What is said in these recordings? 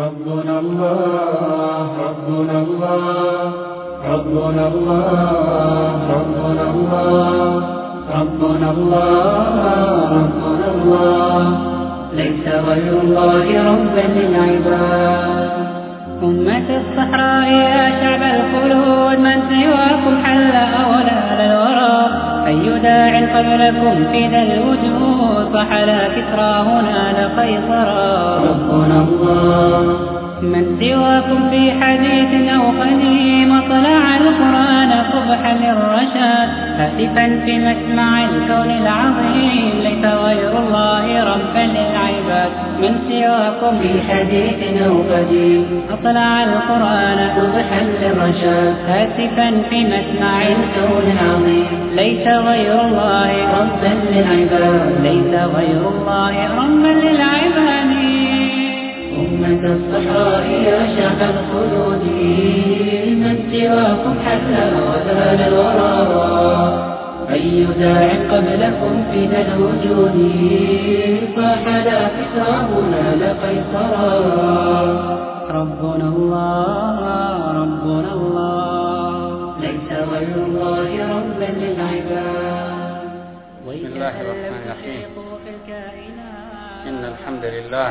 ربنا الله ربنا الله ربنا الله ربنا الله ربنا الله ربنا الله. ليس غير الله ربا للعباد أمة الصحراء يا شعب الخلود من سواكم حل أولى للورى أي داع قبلكم في ذا الوجود؟ فحلا كسرى هنا لقيصرا. ربنا الله. من سواكم في حديث أو قديم طلع القرآن صبحا للرشاد هاتفا في مسمع الكون العظيم ليس غير الله ربا للعباد. من سواكم في حديث أو قديم أطلع القرآن صبحا للرشاد هاتفا في مسمع الكون العظيم. ليس غير الله ربا للعباد ليس غير الله ربا للعباد. أمة الصحراء يا شعب الخلود. من سواكم حتى وذال الورى. أي داع قبلكم في ذا الوجود؟ فحلا كسرهنا لقيصرا ربنا الله ربنا الله. ليس غير الله ربا للعباد بسم الله الرحمن الرحيم. إن الحمد لله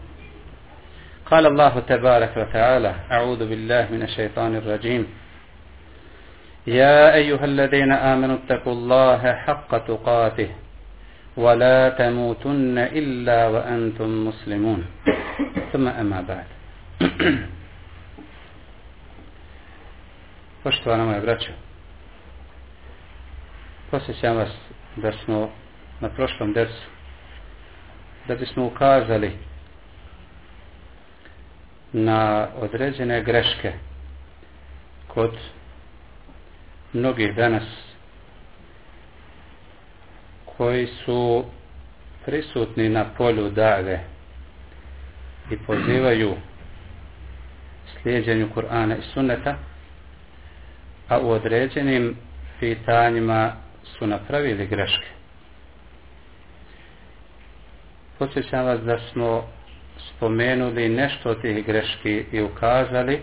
قال الله تبارك وتعالى أعوذ بالله من الشيطان الرجيم. يا أيها الذين آمنوا اتقوا الله حق تقاته ولا تموتن إلا وأنتم مسلمون. ثم أما بعد. Poštovana moja braća, posjećam vas da smo na prošlom dersu, da bismo ukazali na određene greške kod mnogih danas koji su prisutni na polju dave i pozivaju slijedjenju Kur'ana i Sunneta a u određenim pitanjima su napravili greške. Podsjećam vas da smo spomenuli nešto od tih greški i ukazali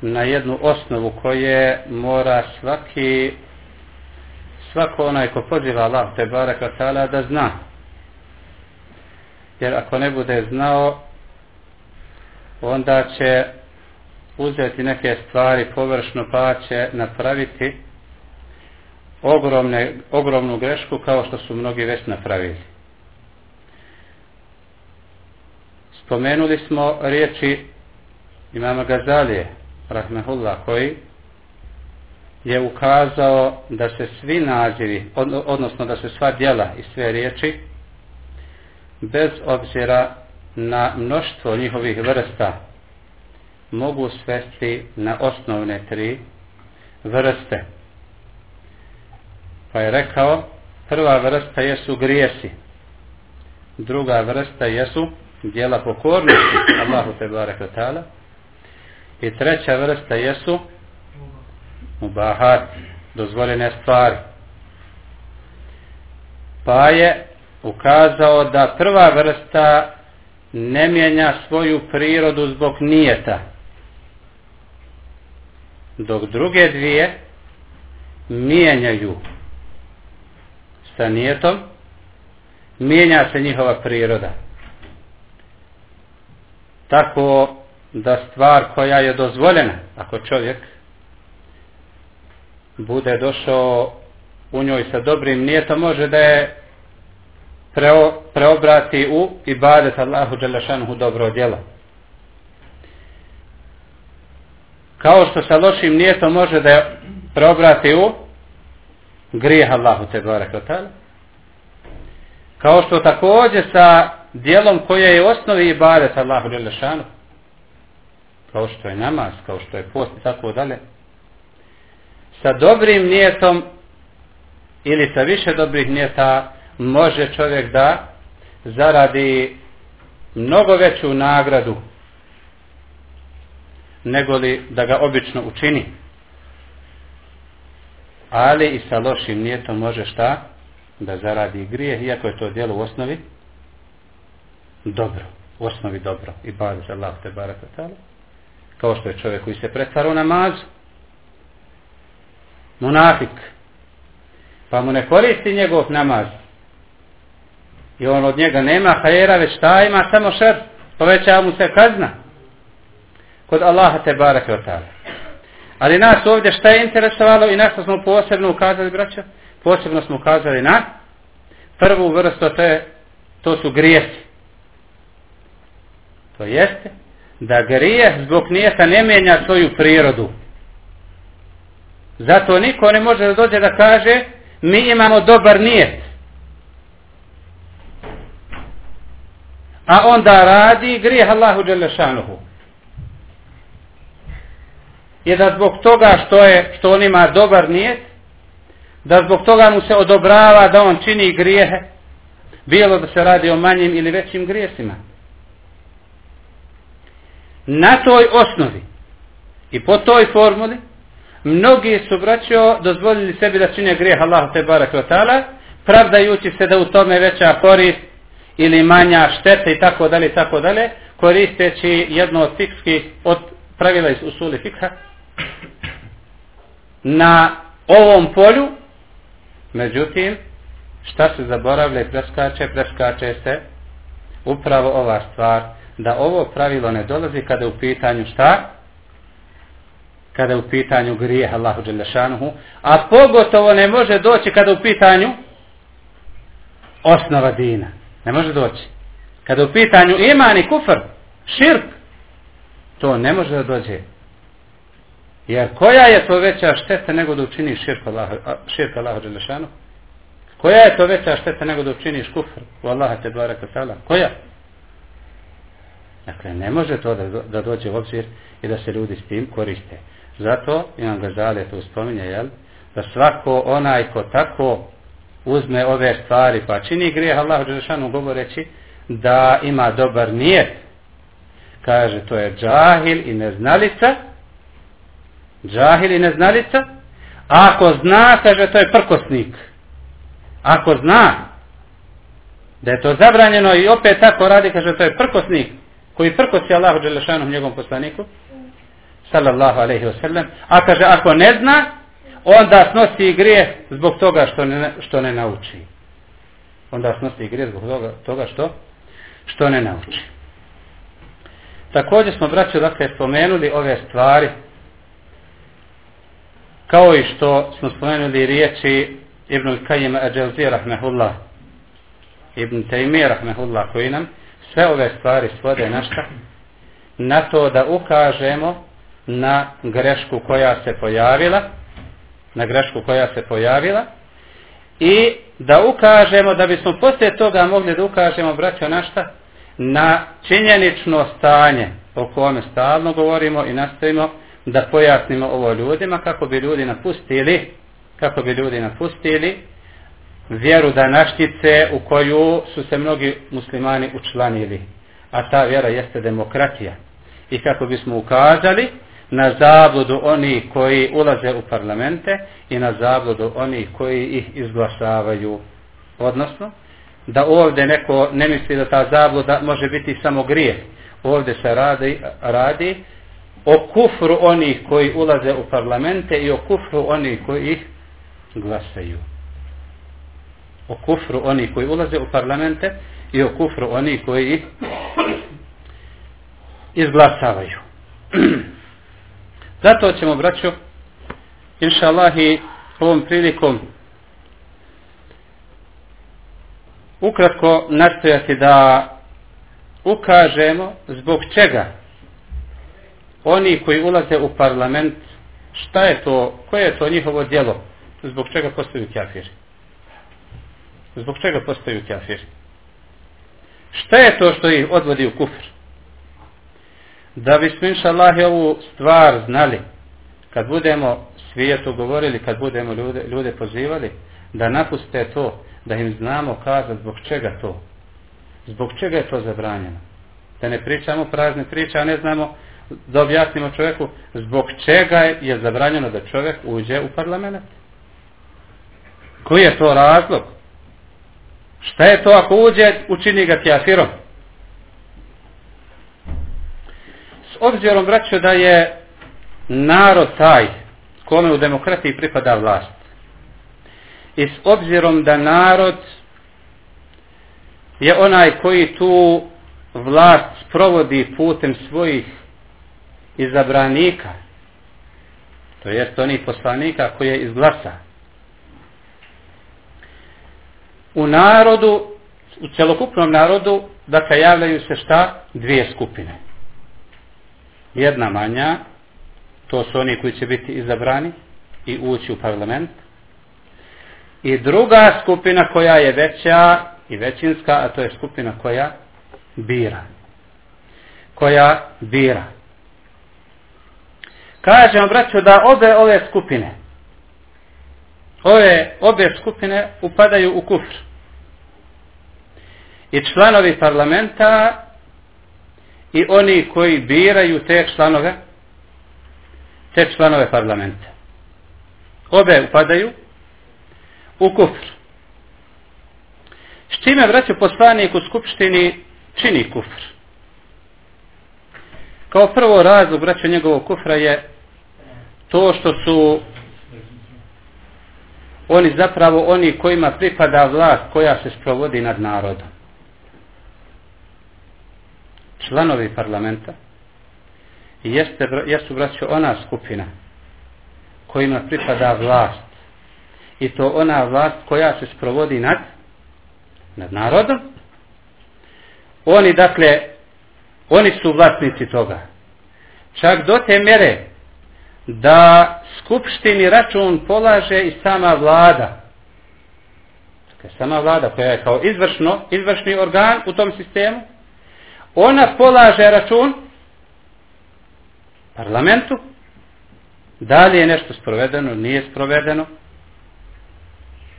na jednu osnovu koje mora svaki svako onaj ko poziva Allah te baraka ta'ala da zna jer ako ne bude znao onda će uzeti neke stvari površno pa će napraviti ogromne, ogromnu grešku kao što su mnogi već napravili. Spomenuli smo riječi imama Gazalije, rahmehullah, koji je ukazao da se svi nazivi, odnosno da se sva djela i sve riječi, bez obzira na mnoštvo njihovih vrsta, mogu svesti na osnovne tri vrste. Pa je rekao, prva vrsta jesu grijesi, druga vrsta jesu dijela pokornosti Allahu te baraka ta'ala i treća vrsta jesu mubahat, dozvoljene stvari. Pa je ukazao da prva vrsta ne mijenja svoju prirodu zbog nijeta, dok druge dvije mijenjaju sa nijetom, mijenja se njihova priroda tako da stvar koja je dozvoljena, ako čovjek bude došao u njoj sa dobrim nijetom, može da je preo, preobrati u ibadet Allahu Đelešanuhu dobro djelo. Kao što sa lošim nijetom može da je preobrati u grijeh Allahu te barek Kao što također sa dijelom koje je osnovi ibadet Allahu Đelešanu, kao što je namaz, kao što je post i tako dalje, sa dobrim nijetom ili sa više dobrih nijeta može čovjek da zaradi mnogo veću nagradu nego li da ga obično učini. Ali i sa lošim nijetom može šta? Da zaradi grijeh, iako je to djelo u osnovi dobro. U osnovi dobro. I bada za Allah te barakatala kao što je čovjek koji se pretvara u namaz, monafik, pa mu ne koristi njegov namaz, i on od njega nema hajera, već ta ima samo šer, povećava mu se kazna, kod Allaha te barake od. Ali nas ovdje šta je interesovalo i na što smo posebno ukazali, braća? Posebno smo ukazali na prvu vrstu, to, je, to su grijesi. To jeste da grijeh zbog nijeta ne mijenja svoju prirodu. Zato niko ne može da dođe da kaže mi imamo dobar nijet. A onda radi grijeh Allahu Đelešanuhu. I da zbog toga što je što on ima dobar nijet, da zbog toga mu se odobrava da on čini grijehe, bilo da se radi o manjim ili većim grijesima na toj osnovi i po toj formuli mnogi su braćo dozvolili sebi da čine grijeh Allah te barek wa ta'ala pravdajući se da u tome veća korist ili manja šteta i tako dalje i tako dalje koristeći jedno od fikskih od pravila iz usuli fikha na ovom polju. Međutim šta se zaboravlja i preskače preskače se upravo ova stvar da ovo pravilo ne dolazi kada u pitanju šta? Kada u pitanju grijeh Allahu Đelešanuhu, a pogotovo ne može doći kada u pitanju osnova dina. Ne može doći. Kada u pitanju iman i kufr, širk, to ne može da dođe. Jer koja je to veća šteta nego da učiniš širk Allahu, širk Allahu Đelešanuhu? Koja je to veća šteta nego da učiniš kufr u Allaha te baraka ta'ala? Koja? Dakle, ne može to da, da dođe u obzir i da se ljudi s tim koriste. Zato, imam Gazale to spominje, jel? Da svako onaj ko tako uzme ove stvari pa čini grijeh Allah Đelešanu govoreći da ima dobar nijet. Kaže, to je džahil i neznalica. Džahil i neznalica. Ako zna, kaže, to je prkosnik. Ako zna da je to zabranjeno i opet tako radi, kaže, to je prkosnik koji prkosi Allahu Đelešanom njegovom poslaniku, sallallahu alaihi wasallam, a kaže, ako ne zna, onda snosi grijeh zbog toga što ne, što ne nauči. Onda snosi grijeh zbog toga, toga što, što ne nauči. Također smo, braću, dakle, spomenuli ove stvari, kao i što smo spomenuli riječi Ibn Kajima Ađelzi, rahmehullah, Ibn Taymi, rahmehullah, koji nam sve ove stvari svode na šta? Na to da ukažemo na grešku koja se pojavila, na grešku koja se pojavila i da ukažemo, da bismo poslije toga mogli da ukažemo, braćo, na šta? Na činjenično stanje o kome stalno govorimo i nastavimo da pojasnimo ovo ljudima kako bi ljudi napustili kako bi ljudi napustili vjeru današnjice u koju su se mnogi muslimani učlanili. A ta vjera jeste demokratija. I kako bismo ukazali na zabludu oni koji ulaze u parlamente i na zabludu oni koji ih izglasavaju. Odnosno, da ovdje neko ne misli da ta zabluda može biti samo grijeh. Ovdje se radi, radi o kufru onih koji ulaze u parlamente i o kufru onih koji ih glasaju o kufru oni koji ulaze u parlamente i o kufru oni koji izglasavaju. Zato ćemo, braćo, inša Allah i ovom prilikom ukratko nastojati da ukažemo zbog čega oni koji ulaze u parlament šta je to, koje je to njihovo djelo zbog čega postaju kafiri zbog čega postaju kafiri? Šta je to što ih odvodi u kufr? Da bismo inša Allah ovu stvar znali kad budemo svijetu govorili kad budemo ljude, ljude pozivali da napuste to da im znamo kazati zbog čega to. Zbog čega je to zabranjeno? Da ne pričamo prazne priče a ne znamo da objasnimo čovjeku zbog čega je zabranjeno da čovjek uđe u parlament. Koji je to razlog? Šta je to ako uđe učini ga kjafirom? S obzirom braću da je narod taj kome u demokratiji pripada vlast. I s obzirom da narod je onaj koji tu vlast sprovodi putem svojih izabranika to jest oni poslanika koje izglasa u narodu u celokupnom narodu dakle javljaju se šta? Dvije skupine. Jedna manja to su oni koji će biti izabrani i ući u parlament. I druga skupina koja je veća i većinska a to je skupina koja bira. Koja bira. Kažemo braćo da obe ove skupine ove obje skupine upadaju u kufr. I članovi parlamenta i oni koji biraju te članove te članove parlamenta. Obe upadaju u kufr. S čime vraću poslanik u skupštini čini kufr? Kao prvo razlog vraću njegovog kufra je to što su oni zapravo oni kojima pripada vlast koja se sprovodi nad narodom. Članovi parlamenta. Jeste, jesu braćo ona skupina kojima pripada vlast. I to ona vlast koja se sprovodi nad nad narodom. Oni dakle oni su vlasnici toga. Čak do te mere da skupštini račun polaže i sama vlada. Dakle, sama vlada koja je kao izvršno, izvršni organ u tom sistemu, ona polaže račun parlamentu, da li je nešto sprovedeno, nije sprovedeno,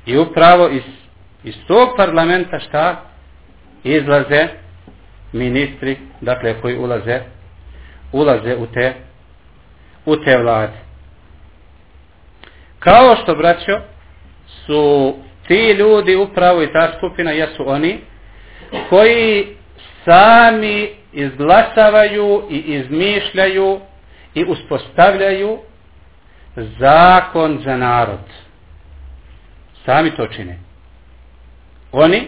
i upravo iz, iz tog parlamenta šta izlaze ministri, dakle koji ulaze, ulaze u te u te vlade. Kao što, braćo, su ti ljudi upravo i ta skupina, jesu oni, koji sami izglasavaju i izmišljaju i uspostavljaju zakon za narod. Sami to čine. Oni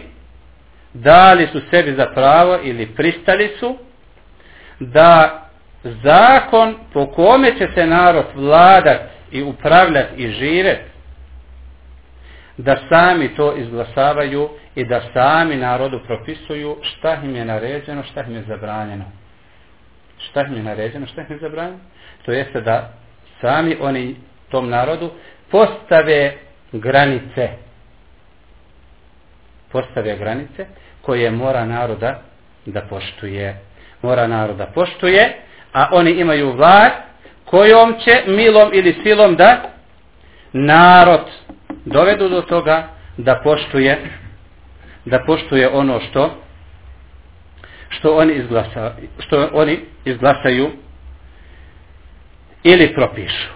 dali su sebi za pravo ili pristali su da zakon po kome će se narod vladat i upravljat i živet da sami to izglasavaju i da sami narodu propisuju šta im je naređeno, šta im je zabranjeno. Šta im je naređeno, šta im je zabranjeno? To jeste da sami oni tom narodu postave granice. Postave granice koje mora naroda da poštuje. Mora naroda poštuje a oni imaju vlast kojom će milom ili silom da narod dovedu do toga da poštuje da poštuje ono što što oni izglasa, što oni izglasaju ili propišu.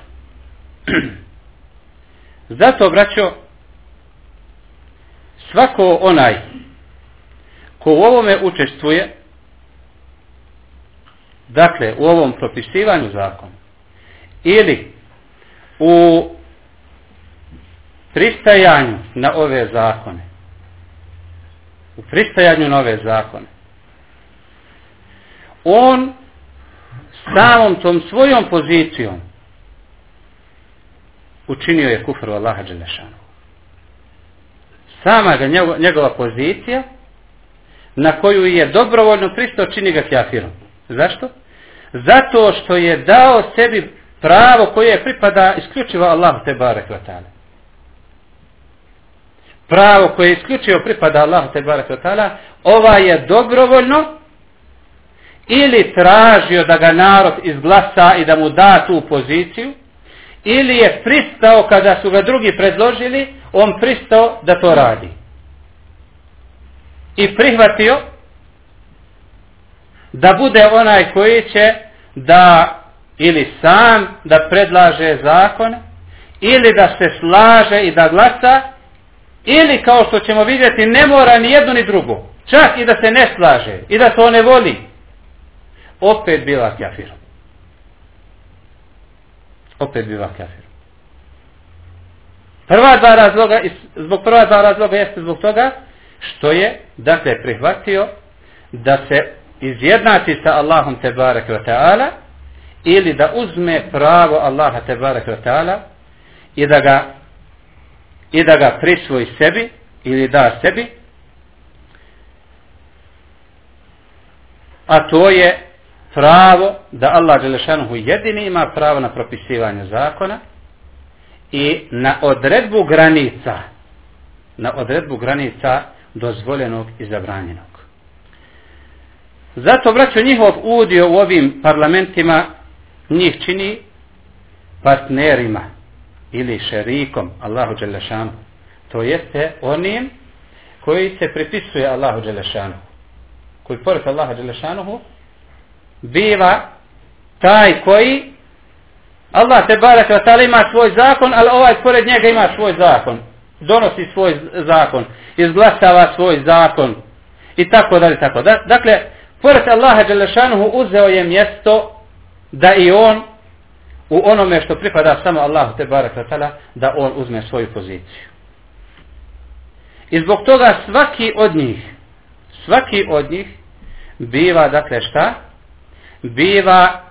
Zato, braćo, svako onaj ko u ovome učestvuje, dakle u ovom propisivanju zakona ili u pristajanju na ove zakone u pristajanju na ove zakone on samom tom svojom pozicijom učinio je kufru Allaha Đelešanu. Sama ga njegova, njegova pozicija na koju je dobrovoljno pristao čini ga kjafirom. Zašto? Zato što je dao sebi pravo koje pripada isključivo Allahu te barek Pravo koje isključivo pripada Allahu te barek ova je dobrovoljno ili tražio da ga narod izglasa i da mu da tu poziciju, ili je pristao kada su ga drugi predložili, on pristao da to radi. I prihvatio da bude onaj koji će da ili sam da predlaže zakone, ili da se slaže i da glasa, ili kao što ćemo vidjeti ne mora ni jedno ni drugo. Čak i da se ne slaže i da to ne voli opet bila kafir. Opet bila kafir. Prva dva razloga, zbog prva dva razloga jeste zbog toga što je, dakle, prihvatio da se izjednači sa Allahom tebarek ve ta'ala ili da uzme pravo Allaha tebarek ve ta'ala i da ga i da ga prisvoji sebi ili da sebi a to je pravo da Allah Đelešanuhu jedini ima pravo na propisivanje zakona i na odredbu granica na odredbu granica dozvoljenog i zabranjenog. Zato braćo njihov udio u ovim parlamentima njih čini partnerima ili šerikom Allahu Đelešanu. To jeste onim koji se pripisuje Allahu Đelešanu. Koji pored Allaha Đelešanu biva taj koji Allah te barek vatala ima svoj zakon, ali ovaj pored njega ima svoj zakon. Donosi svoj zakon, izglasava svoj zakon i tako dalje, tako da, Dakle, pored Allaha Đelešanuhu uzeo je mjesto da i on u onome što pripada samo Allahu te barek da on uzme svoju poziciju. I zbog toga svaki od njih, svaki od njih biva, dakle šta? biva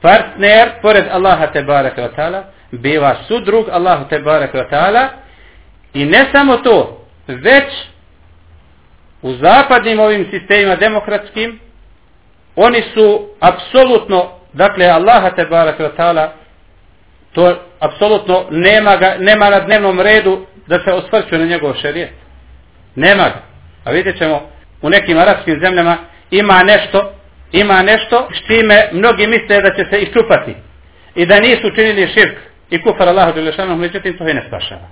partner pored Allaha te baraka wa ta'ala, biva sudrug Allahu te baraka wa ta'ala i ne samo to, već u zapadnim ovim sistemima demokratskim oni su apsolutno dakle Allaha te barek wa ta'ala to apsolutno nema, ga, nema na dnevnom redu da se osvrću na njegov šerijet. Nema ga. A vidjet ćemo u nekim arapskim zemljama ima nešto ima nešto s čime mnogi misle da će se iščupati i da nisu činili širk i kufar Allahu Đelešanom, međutim to ih ne spašava.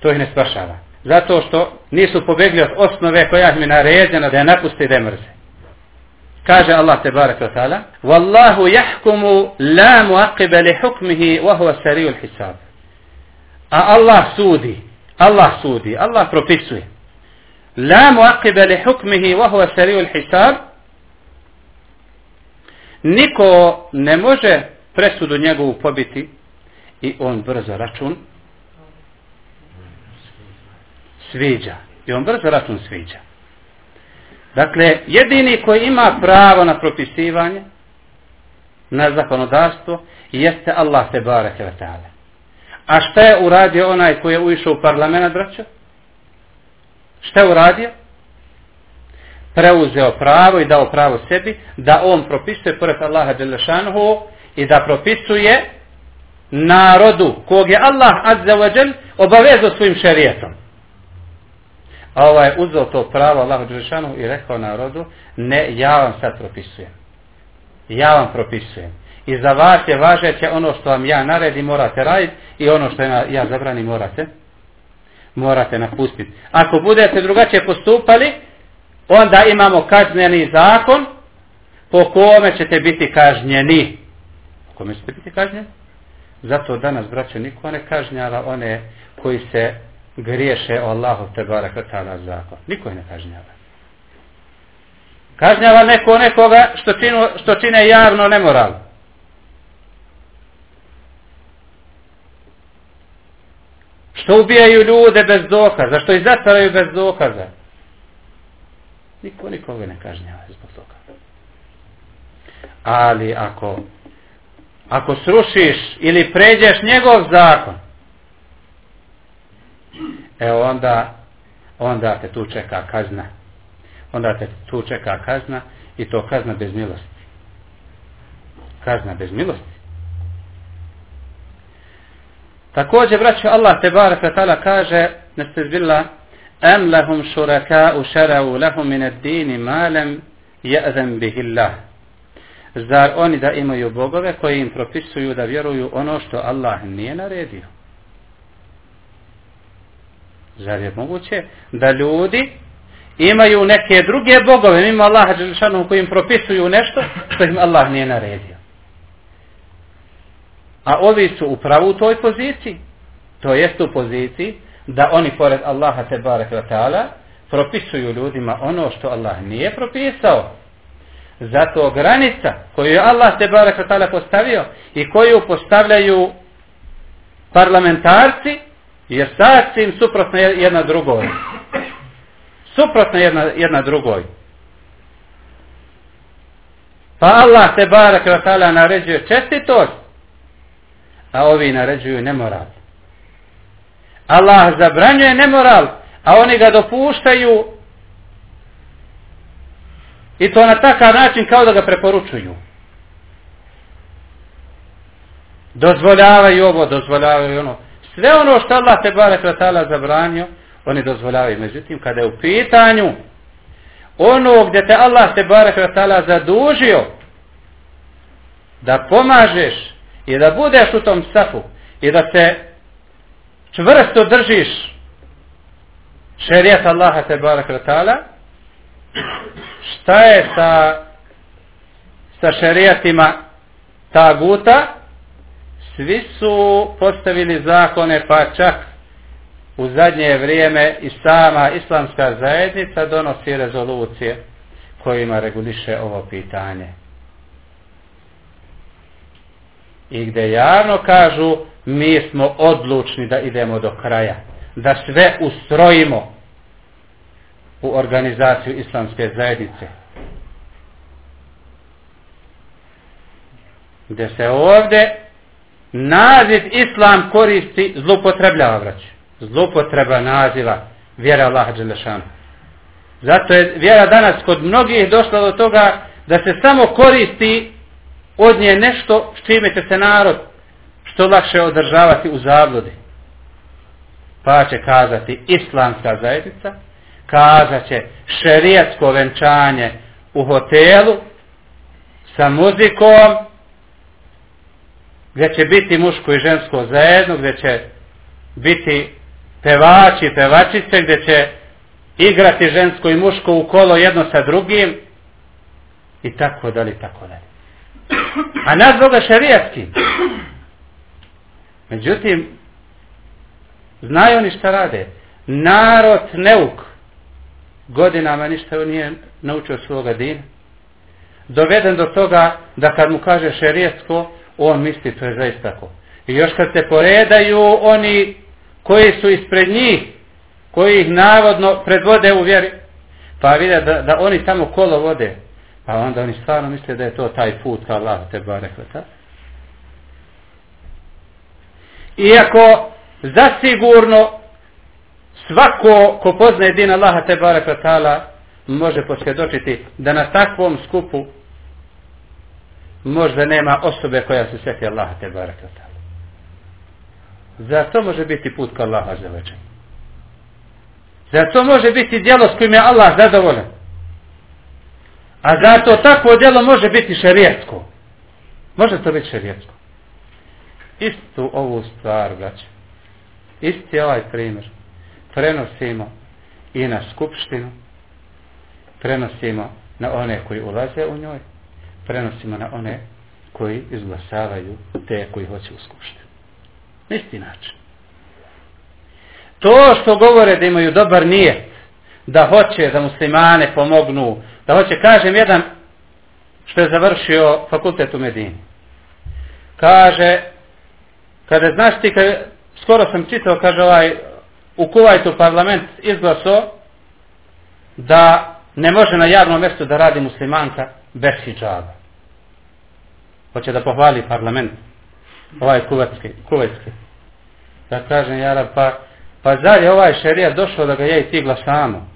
To ih ne spašava. Zato što nisu pobegli od osnove koja im je naređena da je napusti i da je mrze. Kaže Allah te barek wa ta'ala Wallahu jahkumu la muaqibe li hukmihi wa huwa sari'ul hisab. A Allah sudi. Allah sudi. Allah propisuje. La muaqiba li hukmihi wa huwa sari'ul hisab niko ne može presudu njegovu pobiti i on brzo račun sviđa. I on brzo račun sviđa. Dakle, jedini koji ima pravo na propisivanje, na zakonodavstvo, jeste Allah te bareke ve ta'ala. A šta je uradio onaj koji je ušao u parlament, braćo? Šta je uradio? preuzeo pravo i dao pravo sebi da on propisuje pored Allaha Đelešanuhu i da propisuje narodu kog je Allah Azza wa obavezao svojim šerijetom. A ovaj uzeo to pravo Allahu Đelešanu i rekao narodu ne, ja vam sad propisujem. Ja vam propisujem. I za vas je važeće ono što vam ja naredi morate raditi i ono što ja zabrani morate morate napustiti. Ako budete drugačije postupali, onda imamo kazneni zakon po kome ćete biti kažnjeni. Po kome ćete biti kažnjeni? Zato danas, braćo, niko ne kažnjava one koji se griješe o Allahu te baraka ta'ala zakon. Niko ne kažnjava. Kažnjava neko nekoga što, činu, što čine javno nemoral. Što ubijaju ljude bez dokaza, što ih zatvaraju bez dokaza. Niko nikoga ne kažnjava zbog toga. Ali ako ako srušiš ili pređeš njegov zakon, e onda onda te tu čeka kazna. Onda te tu čeka kazna i to kazna bez milosti. Kazna bez milosti. Također, braću, Allah te barak ta'ala kaže, nestezbilla, em lahum šuraka'u šara'u lahum min ad-dini ma lam ya'zan bihi Allah. Zar oni da imaju bogove koji im propisuju da vjeruju ono što Allah nije naredio? Zar je moguće da ljudi imaju neke druge bogove mimo Allaha Đelešanu koji im propisuju nešto što im Allah nije naredio? A ovi su upravo u toj poziciji. To jest u poziciji da oni pored Allaha te barek ta'ala propisuju ljudima ono što Allah nije propisao. Zato granica koju je Allah te barek ta'ala postavio i koju postavljaju parlamentarci jer sasvim suprotna jedna drugoj. Suprotna jedna, jedna drugoj. Pa Allah te barek vatala naređuje čestitost a ovi naređuju nemoral. Allah zabranjuje nemoral, a oni ga dopuštaju i to na takav način kao da ga preporučuju. Dozvoljavaju ovo, dozvoljavaju ono. Sve ono što Allah te bare kratala zabranio, oni dozvoljavaju. Međutim, kada je u pitanju ono gdje te Allah te bare kratala zadužio da pomažeš i da budeš u tom safu i da se čvrsto držiš šerijat Allaha te barak ta'ala šta je sa sa šerijatima taguta svi su postavili zakone pa čak u zadnje vrijeme i sama islamska zajednica donosi rezolucije kojima reguliše ovo pitanje. I gde javno kažu mi smo odlučni da idemo do kraja da sve ustrojimo u organizaciju islamske zajednice. Gde se ovde naziv islam koristi zlopotrebljava vrać Zlopotreba naziva vjera Allaha Đelešanu zato je vjera danas kod mnogih došla do toga da se samo koristi od nje nešto s čime će se narod što lakše održavati u zabludi. Pa će kazati islamska zajednica, kazat će šerijatsko venčanje u hotelu sa muzikom, gdje će biti muško i žensko zajedno, gdje će biti pevači i pevačice, gdje će igrati žensko i muško u kolo jedno sa drugim i tako dalje, tako dalje a nazvao ga šarijatski. Međutim, znaju oni šta rade. Narod neuk godinama ništa nije naučio svoga dina. Doveden do toga da kad mu kaže šerijetsko, on misli to je zaista tako. I još kad se poredaju oni koji su ispred njih, koji ih navodno predvode u vjeri, pa vide da, da oni tamo kolo vode, Pa onda oni stvarno misle da je to taj put ka Allah te ta. Iako zasigurno svako ko poznaje din Allaha te taala može posvjedočiti da na takvom skupu možda nema osobe koja se sjeti Allaha te barekata. Zato može biti put ka Allaha za večer. Zato može biti djelo s kojim je Allah zadovoljan. A zato takvo djelo može biti šerijetsko. Može to biti šerijetsko. Istu ovu stvar, braće. Isti ovaj primjer. Prenosimo i na skupštinu. Prenosimo na one koji ulaze u njoj. Prenosimo na one koji izglasavaju te koji hoće u skupštinu. Isti način. To što govore da imaju dobar nijet, da hoće da muslimane pomognu, da hoće kažem jedan što je završio fakultet u Medini. Kaže, kada znaš ti, kada, skoro sam čitao, kaže ovaj, u Kuvajtu parlament izglaso da ne može na javnom mjestu da radi muslimanka bez hijaba. hoće da pohvali parlament, ovaj kuvetski, kuvetski. Da kažem, jara, pa, pa zar je ovaj šerija došao da ga ja i ti glasamo?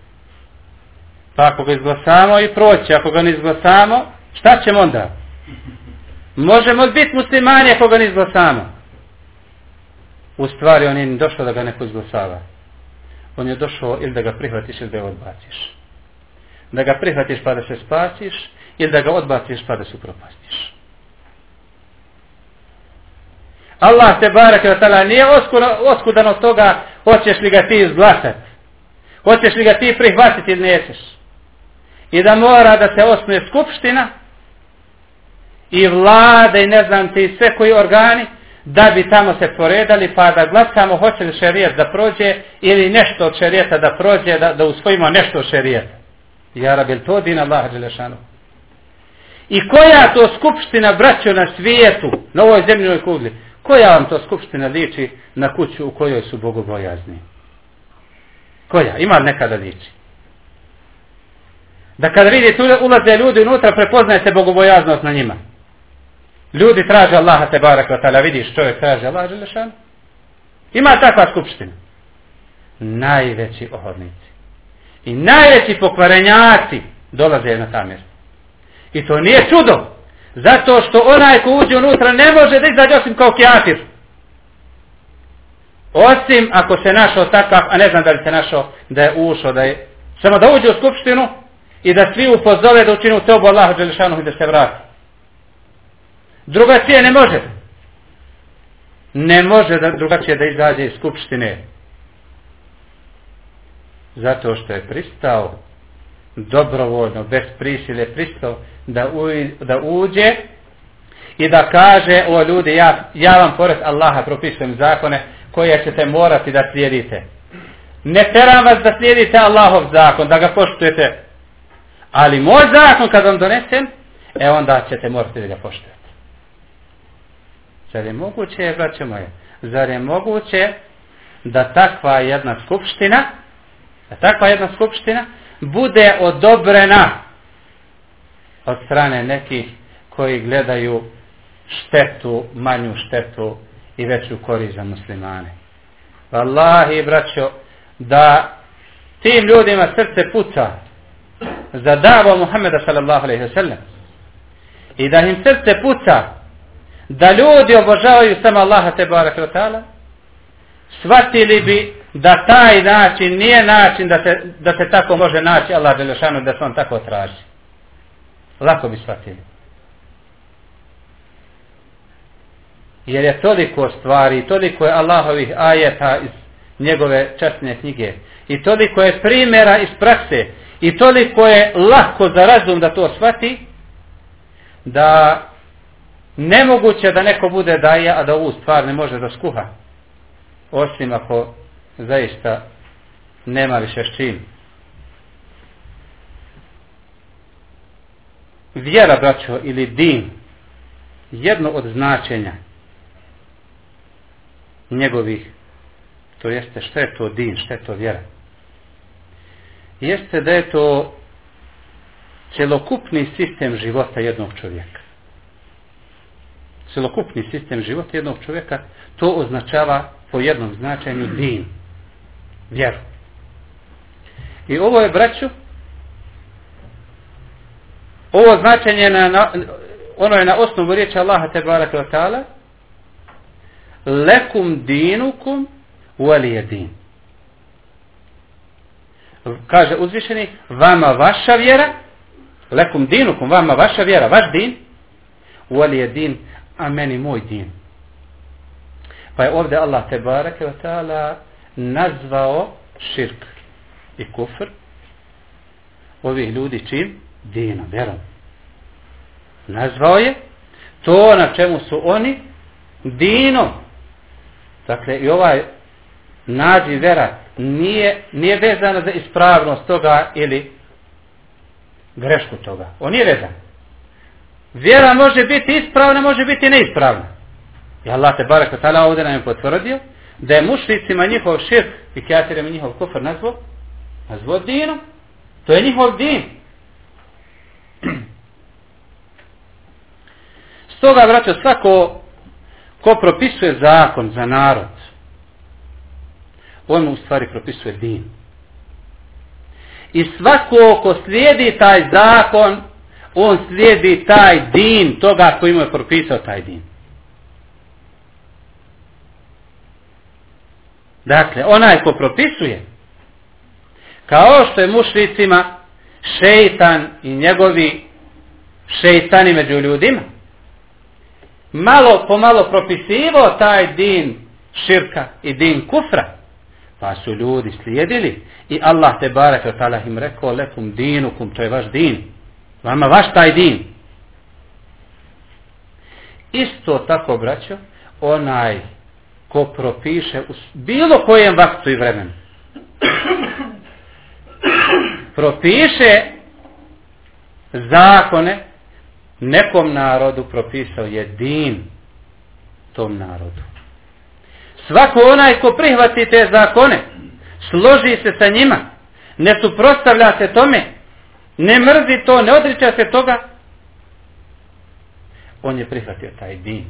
Pa ako ga izglasamo i proći, ako ga ne izglasamo, šta ćemo onda? Možemo biti muslimani ako ga ne izglasamo. U stvari on je došao da ga neko izglasava. On je došao ili da ga prihvatiš ili da ga odbaciš. Da ga prihvatiš pa da se spasiš ili da ga odbaciš pa da se propastiš. Allah te barak da tala nije oskudan od toga hoćeš li ga ti izglasati. Hoćeš li ga ti prihvatiti ili nećeš. I da mora da se osnuje skupština i vlada i ne znam ti sve koji organi da bi tamo se poredali pa da glasamo hoće li šerijet da prođe ili nešto od šerijeta da prođe da, da usvojimo nešto od šerijeta. Ja rabil to din Allah Đelešanu. I koja to skupština braćo na svijetu, na ovoj zemljinoj kugli, koja vam to skupština liči na kuću u kojoj su bogobojazni? Koja? Ima li nekada liči? Da kada vidite ulaze ljudi unutra, prepoznajete bogobojaznost na njima. Ljudi traže Allaha te barak vatala, vidiš čovjek traže Allaha želešan. Ima takva skupština. Najveći ohodnici. I najveći pokvarenjaci dolaze na ta mjesta. I to nije čudo. Zato što onaj ko uđe unutra ne može da izađe osim kao kjafir. Osim ako se našao takav, a ne znam da li se našao da je ušao, da je samo da uđe u skupštinu i da svi upozove da učinu tobu Allahu Đelešanu i da se vrati. Drugačije ne može. Ne može da drugačije da izađe iz skupštine. Zato što je pristao dobrovoljno, bez prisile, pristao da, u, da uđe i da kaže o ljudi, ja, ja vam pored Allaha propisujem zakone koje ćete morati da slijedite. Ne teram vas da slijedite Allahov zakon, da ga poštujete. Ali moj zakon kad vam donesem, e onda ćete morati da ga poštujete. Zar je moguće, braće moje, zar je moguće da takva jedna skupština, da takva jedna skupština bude odobrena od strane nekih koji gledaju štetu, manju štetu i veću korist za muslimane. Wallahi, braćo, da tim ljudima srce puca za davo Muhammeda sallallahu alaihi wa sallam i da im srce puca da ljudi obožavaju samo Allaha te barak wa ta'ala, shvatili bi da taj način nije način da se, da se tako može naći Allah Đelešanu da se on tako traži. Lako bi shvatili. Jer je toliko stvari, toliko je Allahovih ajeta iz njegove časne knjige i toliko je primjera iz prakse i toliko je lako za razum da to shvati da nemoguće da neko bude daje, a da ovu stvar ne može da skuha. Osim ako zaista nema više s čim. Vjera, braćo, ili din, jedno od značenja njegovih, to jeste šta je to din, šta je to vjera, jeste da je to celokupni sistem života jednog čovjeka. Celokupni sistem života jednog čovjeka, to označava po jednom značenju din, vjeru. I ovo je, braću, ovo značenje na, na, ono je na osnovu riječi Allaha te baraka wa ta'ala lekum dinukum walije din. Kaže uzvišeni, vama vaša vjera, lekum dinukum, vama vaša vjera, vaš din, walije din, a meni moj din. Pa je ovdje Allah te barake wa ta'ala nazvao širk i kufr ovih ljudi čim? Dino, vjerom. Nazvao je to na čemu su oni dino. Dakle, i ovaj naziv vera nije, nije vezana za ispravnost toga ili grešku toga. On nije vezan. Vjera može biti ispravna, može biti neispravna. I Allah te barek ta'ala ovdje nam je potvrdio da je mušlicima njihov širk i kjatirima njihov kufr nazvo nazvo dinom. To je njihov din. Stoga, braćo, svako ko propisuje zakon za narod, on mu u stvari propisuje din. I svako ko slijedi taj zakon, on slijedi taj din toga koji mu je propisao taj din. Dakle, onaj ko propisuje, kao što je mušlicima šeitan i njegovi šeitani među ljudima, malo po malo propisivo taj din širka i din kufra, pa su ljudi slijedili i Allah te barek od tala im rekao lekum dinukum, to je vaš din, vama vaš taj din. Isto tako, braćo, onaj ko propiše u bilo kojem vaktu i vremenu. Propiše zakone nekom narodu propisao je din tom narodu. Svako onaj ko prihvati te zakone, složi se sa njima, ne suprostavlja se tome, ne mrzi to, ne odriča se toga, on je prihvatio taj din.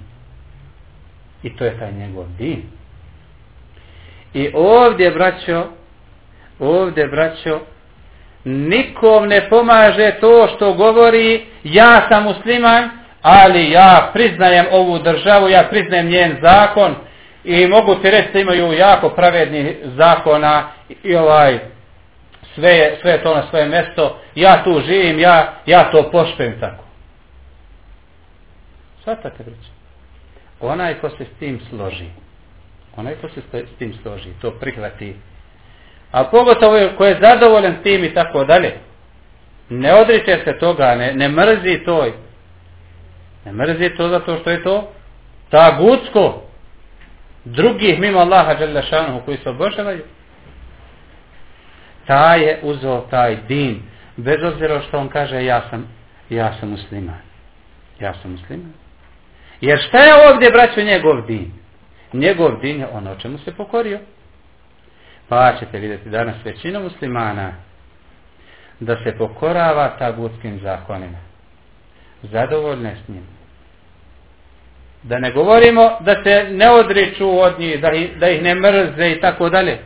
I to je taj njegov din. I ovdje, braćo, ovdje, braćo, nikom ne pomaže to što govori ja sam musliman, ali ja priznajem ovu državu, ja priznajem njen zakon i mogu ti reći da imaju jako pravedni zakona i ovaj sve je, sve je to na svoje mjesto, ja tu živim, ja, ja to poštujem tako. Svatate, braćo onaj ko se s tim složi, onaj ko se s tim složi, to prihvati, a pogotovo ko je zadovoljan tim i tako dalje, ne odriče se toga, ne, ne mrzi to, ne mrzi to zato što je to ta gudsko drugih mimo Allaha Đalešanuhu koji se obožavaju, ta je uzeo taj din, bez obzira što on kaže ja sam, ja sam musliman. Ja sam musliman. Jer šta je ovdje, braćo, njegov din? Njegov din je ono čemu se pokorio. Pa ćete vidjeti danas većina muslimana da se pokorava tagutskim zakonima. Zadovoljne s njim. Da ne govorimo da se ne odriču od njih, da ih, da ih ne mrze i tako dalje.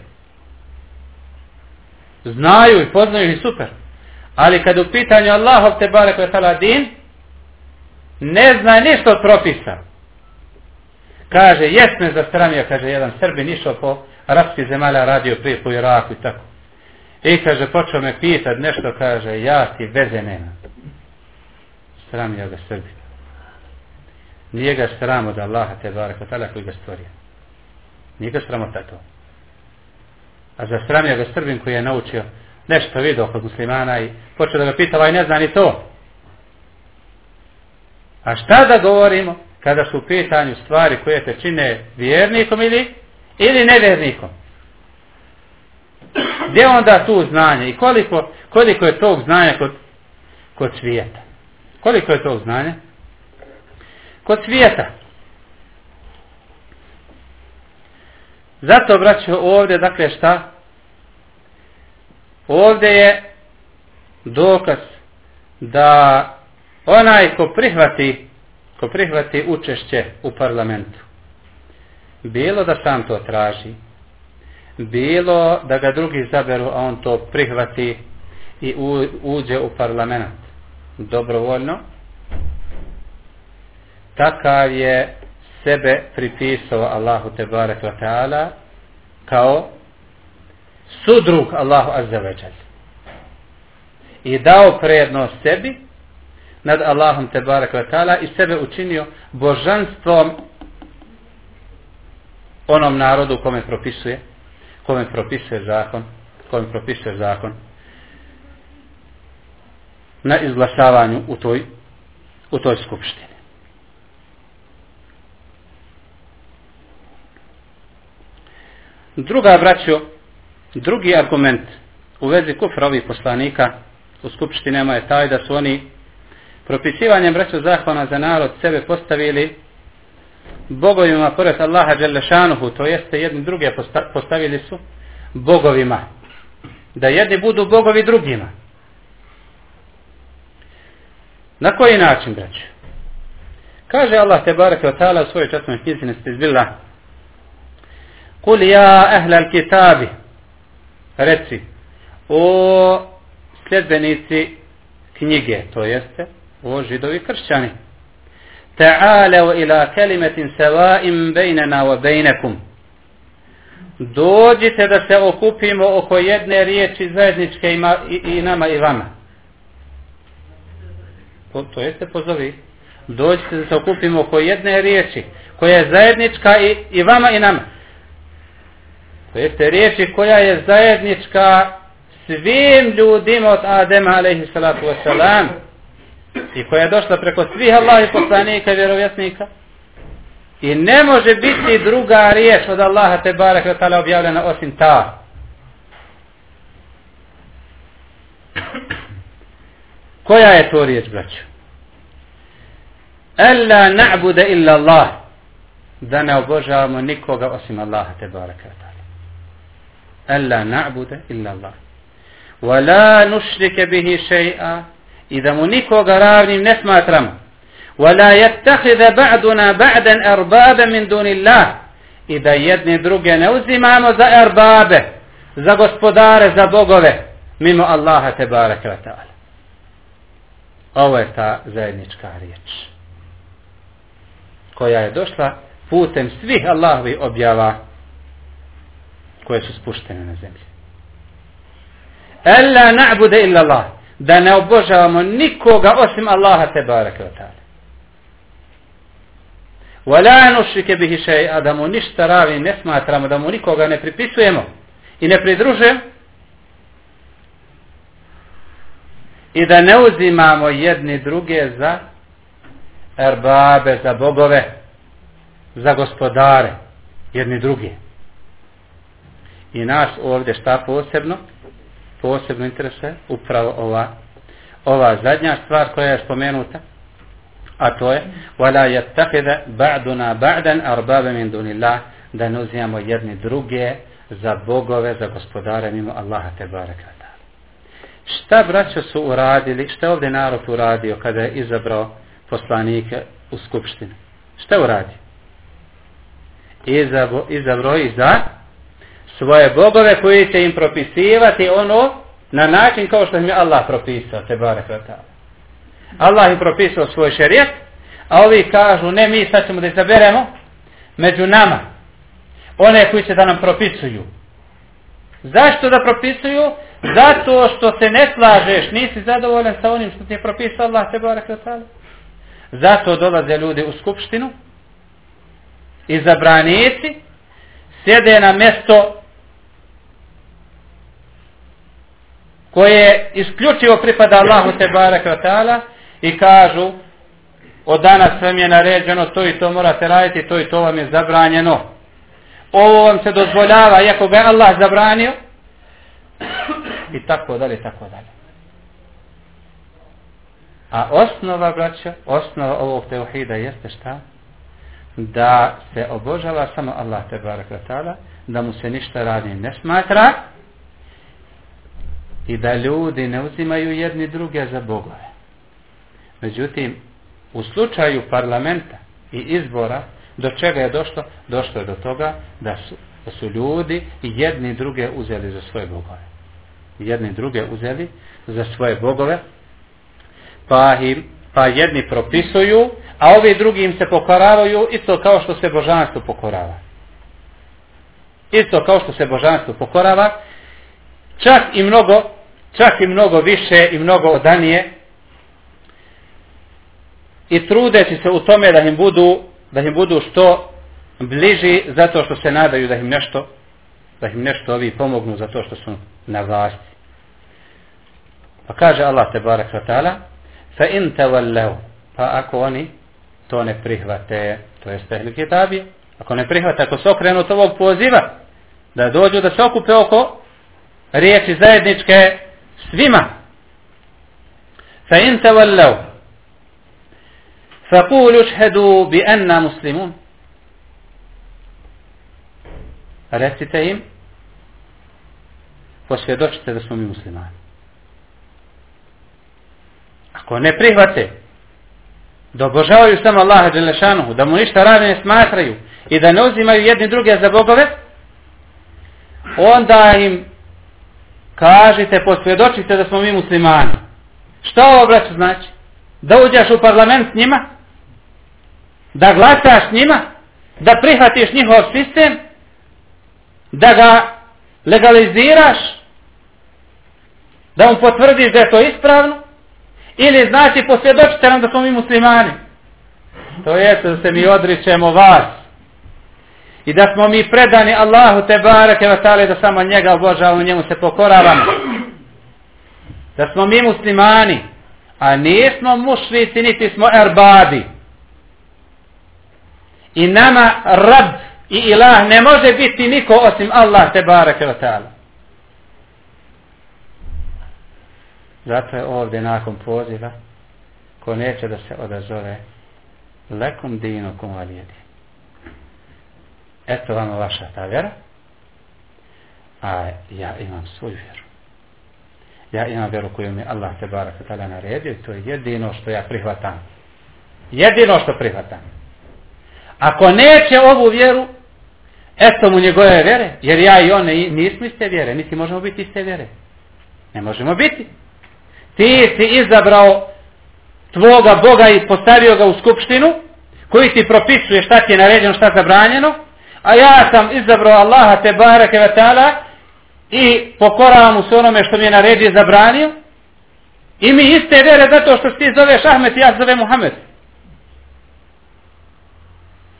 Znaju i poznaju ih super. Ali kad u pitanju Allahov te barek ve din, ne zna ništa od propisa. Kaže, jes me zastramio, kaže, jedan Srbin išao po arabskih zemalja, radio prije po Iraku i tako. I kaže, počeo me pitat nešto, kaže, ja ti veze nema. Sramio ga Srbin. Nije ga sram od Allaha te baraka tala koji ga stvorio. Nije ga sram to. A za sramio ga Srbin koji je naučio nešto vidio kod muslimana i počeo da ga pita, ovaj ne zna ni to. A šta da govorimo kada su u pitanju stvari koje te čine vjernikom ili, ili nevjernikom? Gdje onda tu znanje i koliko, koliko je tog znanja kod, kod svijeta? Koliko je tog znanja? Kod svijeta. Zato, braćo, ovdje, dakle, šta? Ovdje je dokaz da onaj ko prihvati ko prihvati učešće u parlamentu. Bilo da sam to traži bilo da ga drugi zaberu a on to prihvati i u, uđe u parlament. Dobrovoljno. Takav je sebe pripisao Allahu te barek wa ta'ala kao sudrug Allahu azza wa i dao prednost sebi nad Allahom te barek vatala i sebe učinio božanstvom onom narodu kome propisuje kome propisuje zakon kome propisuje zakon na izglasavanju u toj u toj skupštini. Druga braćo drugi argument u vezi kufra ovih poslanika u skupštinama je taj da su oni propisivanjem braćo zakona za narod sebe postavili bogovima pored Allaha Đelešanuhu, to jeste jedni druge postavili su bogovima. Da jedni budu bogovi drugima. Na koji način, braću? Kaže Allah te barake wa ta'ala u svojoj časnoj knjizi nestizbillah. Kul ja ehla al kitabi. Reci. O sljedbenici knjige, to jeste, o židovi kršćani. Ta'alav ila kelimetin sevaim bejnena wa bejnekum. Dođite da se okupimo oko jedne riječi zajedničke ima, i, i nama i vama. To, to jeste pozovi. Dođite da se okupimo oko jedne riječi koja je zajednička i, i vama i nama. To jeste riječi koja je zajednička svim ljudima od Adema alaihi salatu wasalam i koja je došla preko svih Allahi poslanika i vjerovjesnika i ne može biti druga riječ od Allaha te barek wa ta'ala objavljena osim ta koja je to riječ braću Alla na'bude illa Allah da ne obožavamo nikoga osim Allaha te barek wa ta'ala Alla na'bude illa Allah ولا نشرك به شيئا إذا منيكو قرارني نسمع ترم ولا يتخذ بعضنا بعدا أربابا من دون الله إذا يدني دروجة نوزي مامو za أربابه za gospodare, za bogove, mimo Allaha te barake wa ta'ala. Ovo je ta zajednička riječ, koja je došla putem svih Allahovi objava koje su spuštene na zemlji. Ella na'bude illa Allah. Da ne obožavamo nikoga osim Allaha te barake wa ta'ala. Wa la nušrike bihi shay'a da mu ništa ravi ne smatramo, da mu nikoga ne pripisujemo i ne pridružujemo. I da ne uzimamo jedni druge za erbabe, za bogove, za gospodare, jedni drugi. I nas ovdje šta posebno? Posebno interesuje upravo ova ova zadnja stvar koja je spomenuta a to je wala yattakhidha ba'duna ba'dan arbaba min dunillah da ne uzimamo jedni druge za bogove, za gospodare mimo Allaha te baraka Šta braćo su uradili, šta je ovdje narod uradio kada je izabrao poslanike u skupštinu? Šta je uradio? Izabro, izabro i za svoje bogove koji će im propisivati ono na način kao što im je Allah propisao, te bare. Allah im propisao svoj šerijet, a ovi kažu, ne mi sad ćemo da izaberemo među nama one koji će da nam propisuju. Zašto da propisuju? Zato što se ne slažeš, nisi zadovoljan sa onim što ti je propisao Allah, te bare. Zato dolaze ljudi u skupštinu, izabranici, sjede na mjesto koje isključivo pripada Allahu te barek ta'ala i kažu od danas sve mi je naređeno to i to morate raditi to i to vam je zabranjeno. Ovo vam se dozvoljava iako ga Allah zabranio. I tako dalje tako dalje. A osnova braća osnova ovog teuhida jeste šta? Da se obožava samo Allah te barek ta'ala da mu se ništa radi ne smatra i da ljudi ne uzimaju jedni druge za bogove. Međutim, u slučaju parlamenta i izbora, do čega je došlo? Došlo je do toga da su, da su ljudi jedni druge uzeli za svoje bogove. Jedni druge uzeli za svoje bogove, pa, im, pa jedni propisuju, a ovi drugi im se pokoravaju isto kao što se božanstvo pokorava. Isto kao što se božanstvo pokorava, čak i mnogo čak i mnogo više i mnogo odanije. I trudeći se u tome da im budu da im budu što bliži zato što se nadaju da im nešto da im nešto ovi pomognu zato što su na vlasti. Pa kaže Allah te barak ta'ala fa in tawallahu pa ako oni to ne prihvate to je ehli kitabi ako ne prihvate ako se okrenu od ovog poziva da dođu da se okupe oko riječi zajedničke svima. Fa in tawallaw faqulu ashhadu bi anna muslimun. Recite im posvjedočite da smo mi muslimani. Ako ne prihvate da obožavaju samo Allaha Đelešanuhu, da mu ništa rade ne smatraju i da ne uzimaju jedni druge za bogove, onda im kažite, posvjedočite da smo mi muslimani. Šta ovo braću znači? Da uđeš u parlament s njima? Da glasaš s njima? Da prihvatiš njihov sistem? Da ga legaliziraš? Da mu potvrdiš da je to ispravno? Ili znači posvjedočite nam da smo mi muslimani? To jeste da se mi odričemo vas. I da smo mi predani Allahu te bareke ve taala da samo njega obožavamo, njemu se pokoravamo. Da smo mi muslimani, a nismo mušrici niti smo erbadi. I nama rab i ilah ne može biti niko osim Allah te bareke ve taala. Zato je ovdje nakon poziva ko neće da se odazove lekum dinu kum valijedi. Eto vam vaša ta vjera, a ja imam svoju vjeru. Ja imam vjeru koju mi Allah te barak i tala naredio i to je jedino što ja prihvatam. Jedino što prihvatam. Ako neće ovu vjeru, eto mu njegove vjere, jer ja i on nismo iste vjere, niti možemo biti iste vjere. Ne možemo biti ti si izabrao tvoga Boga i postavio ga u skupštinu, koji ti propisuje šta ti je naređeno, šta zabranjeno, a ja sam izabrao Allaha te bareke ve ta'ala i pokoravam mu se onome što mi je naredio i zabranio, i mi iste vere zato što ti zoveš Ahmet i ja zovem Muhammed.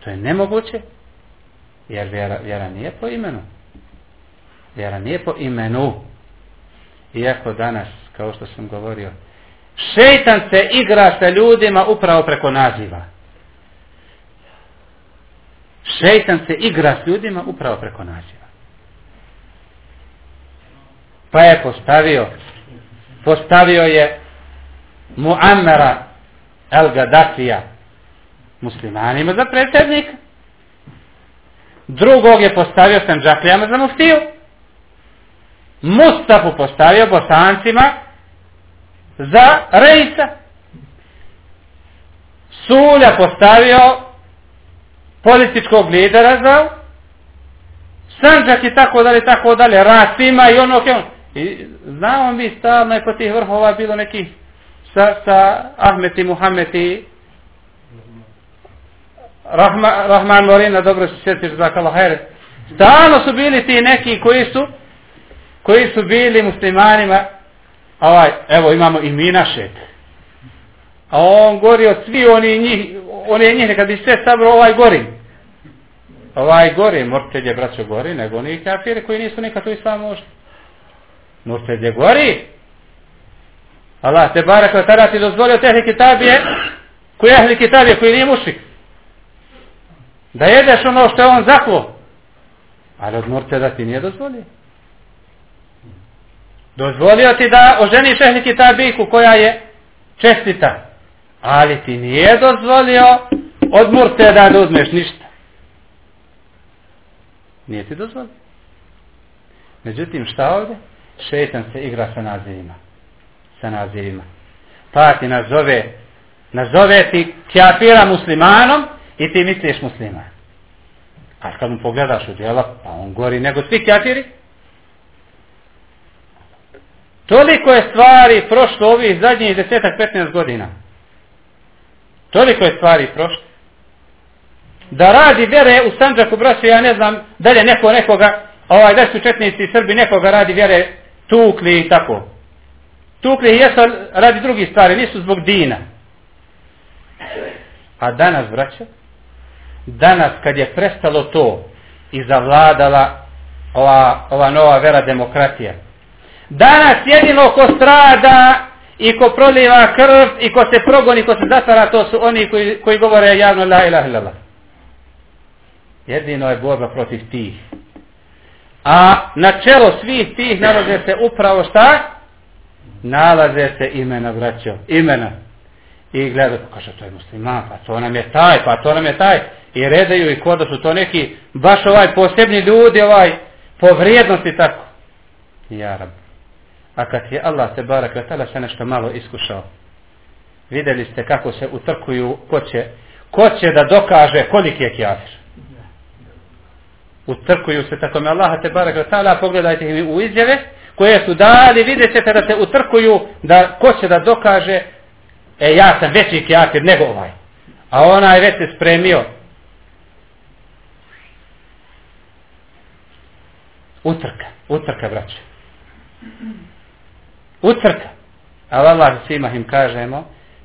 To je nemoguće, jer vjera, vjera nije po imenu. Vjera nije po imenu. Iako danas kao što sam govorio. Šeitan se igra sa ljudima upravo preko naziva. Šeitan se igra s ljudima upravo preko naziva. Pa je postavio, postavio je Muammara El Gaddafija muslimanima za predsjednik. Drugog je postavio Sanđaklijama za muftiju. Mustafu postavio bosancima za rejsa. Sulja postavio političkog lidera za Sanđak i tako dalje, tako dalje, Rasima i ono kje I znamo mi stalno je po tih vrhova bilo neki sa, sa Ahmet i Muhammed i Rahma, Rahman Morina, dobro se sjetiš za Kalahajre. Stalno su bili ti neki koji su koji su bili muslimanima, ovaj, evo imamo i mi naše. A on gori od svi oni njih, oni njih, nekad bi sve sabro ovaj gori. Ovaj gori, mortelj je braćo gori, nego oni kafiri koji nisu nikad u islamu ušli. Mortelj je gori. Allah te barak wa tada ti dozvolio tehli kitabije, koji je ehli kitabije, koji nije mušik. Da jedeš ono što je on zaklo. Ali od mortelja ti nije dozvolio. Dozvolio ti da oženiš ehli kitabiku koja je čestita. Ali ti nije dozvolio od murte da uzmeš ništa. Nije ti dozvolio. Međutim, šta ovdje? Šetan se igra sa nazivima. Sa nazivima. Pa ti nazove, nazove ti kjafira muslimanom i ti misliš musliman. A kad mu pogledaš u djela, pa on gori nego svi kjafiri. Toliko je stvari prošlo ovih zadnjih desetak, 15 godina. Toliko je stvari prošlo. Da radi vere u Sanđaku, braću, ja ne znam da li je neko nekoga, ovaj, da su četnici i srbi nekoga radi vere tukli i tako. Tukli i jesu radi drugi stvari, nisu zbog dina. A danas, braćo, danas kad je prestalo to i zavladala ova, ova nova vera demokratija, Danas jedino ko strada i ko proliva krv i ko se progoni, ko se zatvara, to su oni koji, koji govore javno la ilaha illallah. Jedino je borba protiv tih. A na čelo svih tih nalaze se upravo šta? Nalaze se imena, braćo. Imena. I gleda, pa kaže, to je musliman, pa to nam je taj, pa to nam je taj. I redaju i koda su to neki, baš ovaj posebni ljudi, ovaj, po vrijednosti tako. Ja, rabu. A kad je Allah te barak vatala se nešto malo iskušao, vidjeli ste kako se utrkuju ko će, ko će da dokaže koliki je kjafir. Utrkuju se tako me Allaha te barak vatala, pogledajte im u izjave koje su dali. Vidjet ćete da se utrkuju da ko će da dokaže e ja sam veći kjafir nego ovaj. A ona je već se spremio. Utrka utrka braće utrka ali Allah svima im kažemo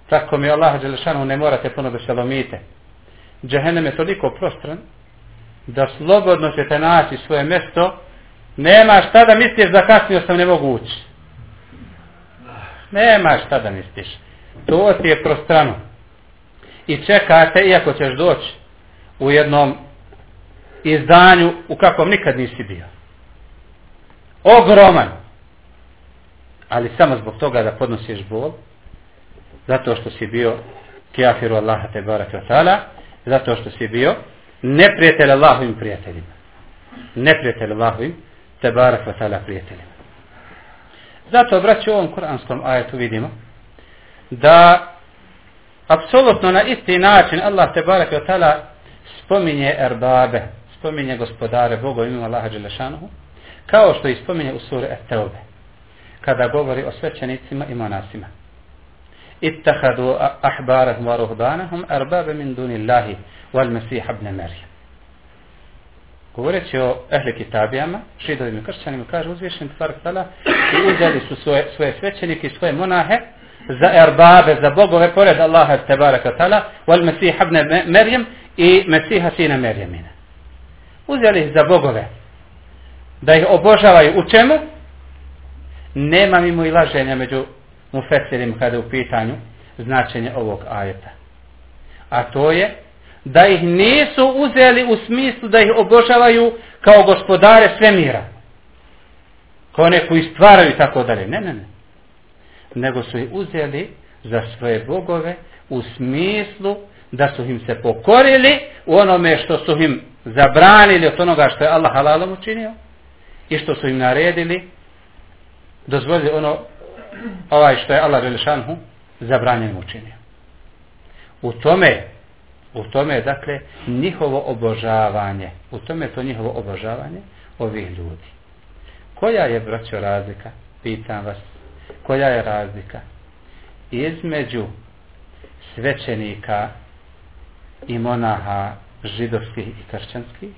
tako mi Allah Đelešanu ne morate puno da se lomite džehennem je toliko prostran da slobodno ćete naći svoje mjesto. Nema šta da misliš da kasnio sam ne mogu ući. Nema šta da misliš. To ti je prostrano. I čekate iako ćeš doći u jednom izdanju u kakvom nikad nisi bio. Ogroman ali samo zbog toga da podnosiš bol zato što si bio kjafiru Allaha te baraka ta'ala zato što si bio neprijatelj Allahovim prijateljima. Neprijatelj Allahovim te baraka ta'ala prijateljima. Zato braću u ovom kuranskom ajetu vidimo da apsolutno na isti način Allah te baraka ta'ala spominje erbabe spominje gospodare Boga imam Allaha Đelešanuhu kao što ispominje u suri Et-Teube kada govori o svećenicima i monasima. Ittahadu ahbarahum wa ruhbanahum arbabe min dunillahi wal mesiha ibn Marijam govoreći o ehli kitabijama židovim i kršćanima kaže uzvišen tvar tala i uzeli su svoje, svoje svećenike i svoje monahe za erbabe, za bogove pored Allaha tebaraka tala wal mesiha ibn Marijam i mesiha sina Marijamina uzeli ih za bogove da ih obožavaju. U čemu? Nema mimo i laženja među mufesirim kada je u pitanju značenje ovog ajeta. A to je da ih nisu uzeli u smislu da ih obožavaju kao gospodare svemira. Kao neku istvaraju i tako dalje. Ne, ne, ne. Nego su ih uzeli za svoje bogove u smislu da su im se pokorili u onome što su im zabranili od onoga što je Allah halalom učinio i što su im naredili dozvolili ono ovaj što je Allah Želešanhu zabranjen učinio. U tome u tome je dakle njihovo obožavanje u tome je to njihovo obožavanje ovih ljudi. Koja je braćo razlika? Pitam vas. Koja je razlika? Između svećenika i monaha židovskih i kršćanskih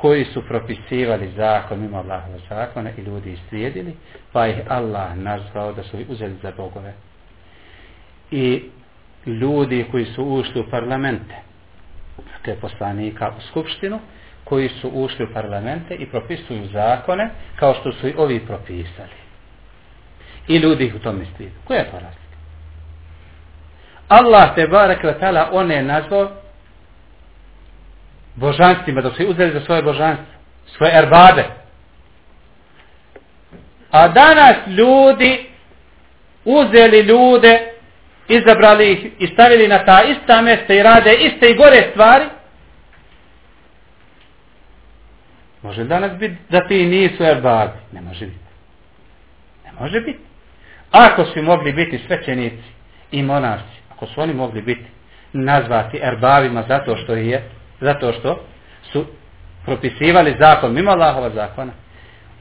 koji su propisivali zakon mimo Allahova zakona i ljudi islijedili, pa ih Allah nazvao da su ih uzeli za bogove. I ljudi koji su ušli u parlamente, te poslanika u skupštinu, koji su ušli u parlamente i propisuju zakone kao što su i ovi propisali. I ljudi ih u tom slijedi. Koja je to razlika? Allah te barek vatala one je nazvao božanstvima, dok su uzeli za svoje božanstvo, svoje erbabe. A danas ljudi uzeli ljude, izabrali ih i stavili na ta ista mjesta i rade iste i gore stvari, može danas biti da ti nisu erbabi. Ne može biti. Ne može biti. Ako su mogli biti svećenici i monarci, ako su oni mogli biti nazvati erbavima zato što je zato što su propisivali zakon mimo Allahova zakona.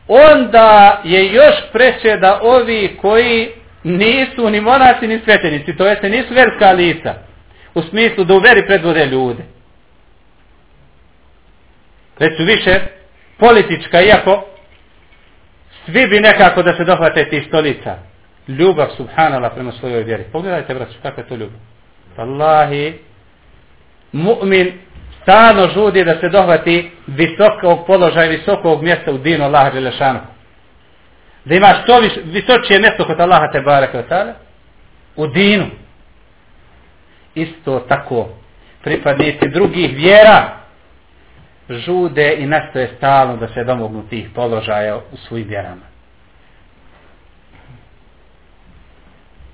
Onda je još preće da ovi koji nisu ni monaci ni svetenici to jeste nisu verska lica u smislu da u veri predvode ljude. Već su više politička iako svi bi nekako da se dohvate tih stolica. Ljubav subhanala prema svojoj vjeri. Pogledajte braću kako je to ljubav. Allahi mu'min stalno žudi da se dohvati visokog položaja, visokog mjesta u dinu Allaha Đelešanu. Da ima što viš, visočije mjesto kod Allaha te baraka ta'ala u dinu. Isto tako pripadnici drugih vjera žude i nastoje stalno da se domognu tih položaja u svojim vjerama.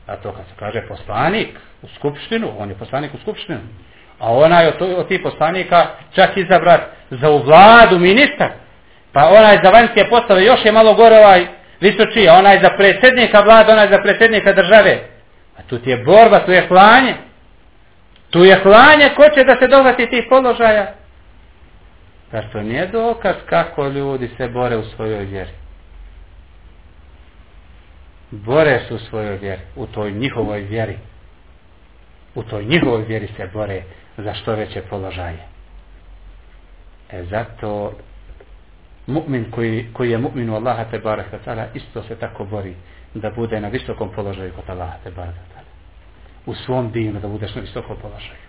A to kad se kaže poslanik u skupštinu, on je poslanik u skupštinu, A onaj od, od tih poslanika čak izabrat za u vladu ministar. Pa onaj za vanjske postave još je malo gore ovaj visoči. A onaj za predsjednika vlada, onaj za predsjednika države. A tu ti je borba, tu je hlanje. Tu je hlanje, ko će da se dohvati tih položaja? Zar to nije dokaz kako ljudi se bore u svojoj vjeri? Bore se u svojoj vjeri, u toj njihovoj vjeri. U toj njihovoj vjeri se bore za što veće položaje. E zato mu'min koji, koji je mu'min u Allaha te barek ta'ala isto se tako bori da bude na visokom položaju kod Allaha te barek ta'ala. U svom dinu da budeš na visokom položaju.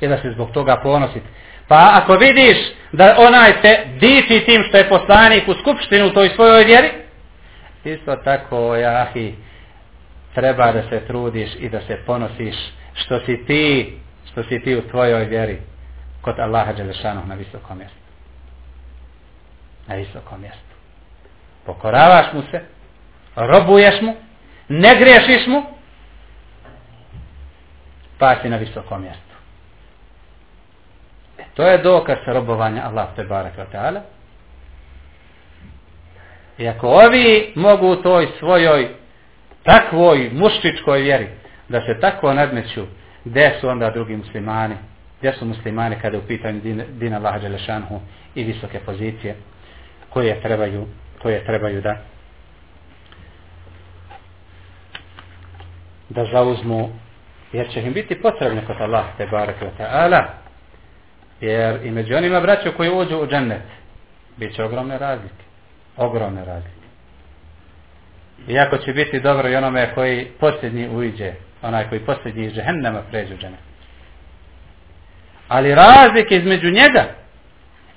I da se zbog toga ponositi. Pa ako vidiš da onaj te diči tim što je poslanik u skupštinu u toj svojoj vjeri, isto tako, jahi, treba da se trudiš i da se ponosiš što si ti, što si ti u tvojoj vjeri kod Allaha Đelešanog na visokom mjestu. Na visokom mjestu. Pokoravaš mu se, robuješ mu, ne griješiš mu, pa si na visokom mjestu. E, to je dokaz robovanja Allah te barak ta'ala. I ako ovi mogu u toj svojoj takvoj muštičkoj vjeri da se tako nadmeću gdje su onda drugi muslimani? Gdje su muslimani kada u pitanju din, dina Allaha Đelešanhu i visoke pozicije koje trebaju koje trebaju da da zauzmu? Jer će im biti potrebno kod Allah te barak wa ta'ala. Jer i među onima braću koji uđu u džennet bit će ogromne razlike. Ogromne razlike. Iako će biti dobro i onome koji posljednji uđe onaj koji posljednji iz džehennama pređe u džennet. Ali razlike između njega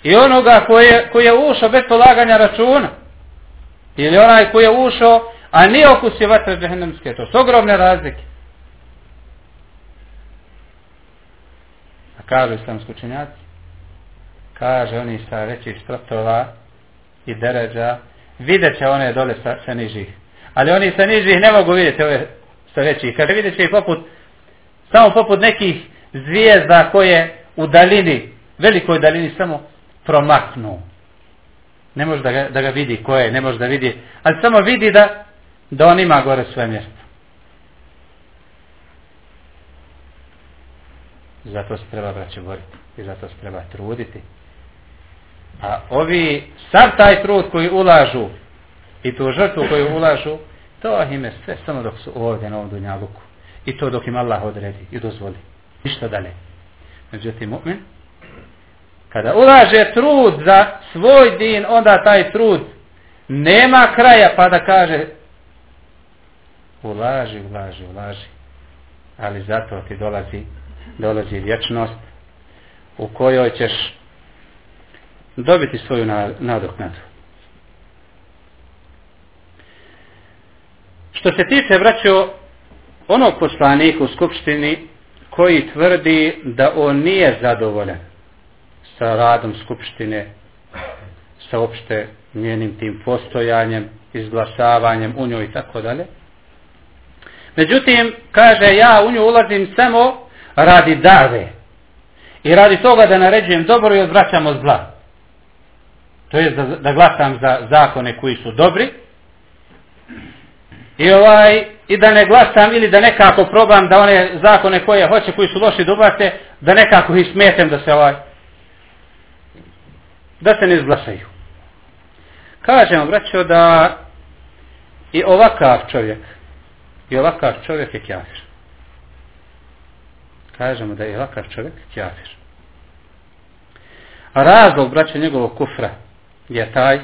i onoga koji je, koji je ušao bez polaganja računa. Ili onaj koji je ušao a nije okusio vatre džehennemske. To su ogromne razlike. A kažu islamski učenjaci kaže oni sa većih stratova i deređa vidjet će one dole sa, sa nižih. Ali oni sa nižih ne mogu vidjeti ove sa većih kaže vidjet će i poput samo poput nekih zvijezda koje u dalini velikoj dalini samo promaknu. Ne može da ga, da ga vidi koje, ne može da vidi ali samo vidi da da on ima gore svoje mjesto. Zato se treba braće boriti i zato se treba truditi. A ovi sav taj trud koji ulažu i tu žrtvu koju ulažu to ime sve samo dok su ovdje na ovom dunjaluku. I to dok im Allah odredi i dozvoli. Ništa dalje. Međutim mu'min kada ulaže trud za svoj din onda taj trud nema kraja pa da kaže ulaži, ulaži, ulaži. Ali zato ti dolazi dolazi vječnost u kojoj ćeš dobiti svoju nadoknadu. Što se tiče, braćo, onog poslanika u Skupštini koji tvrdi da on nije zadovoljan sa radom Skupštine, sa opšte njenim tim postojanjem, izglasavanjem u njoj i tako dalje. Međutim, kaže, ja u nju ulazim samo radi dave i radi toga da naređujem dobro i odvraćam od zla. To je da, da glasam za zakone koji su dobri i ovaj i da ne glasam ili da nekako probam da one zakone koje hoće koji su loši dubate da nekako ih smetem da se ovaj da se ne izglasaju. Kažemo, braćo, da i ovakav čovjek i ovakav čovjek je kjafir. Kažemo da je ovakav čovjek kjafir. A razlog, braćo, njegovog kufra je taj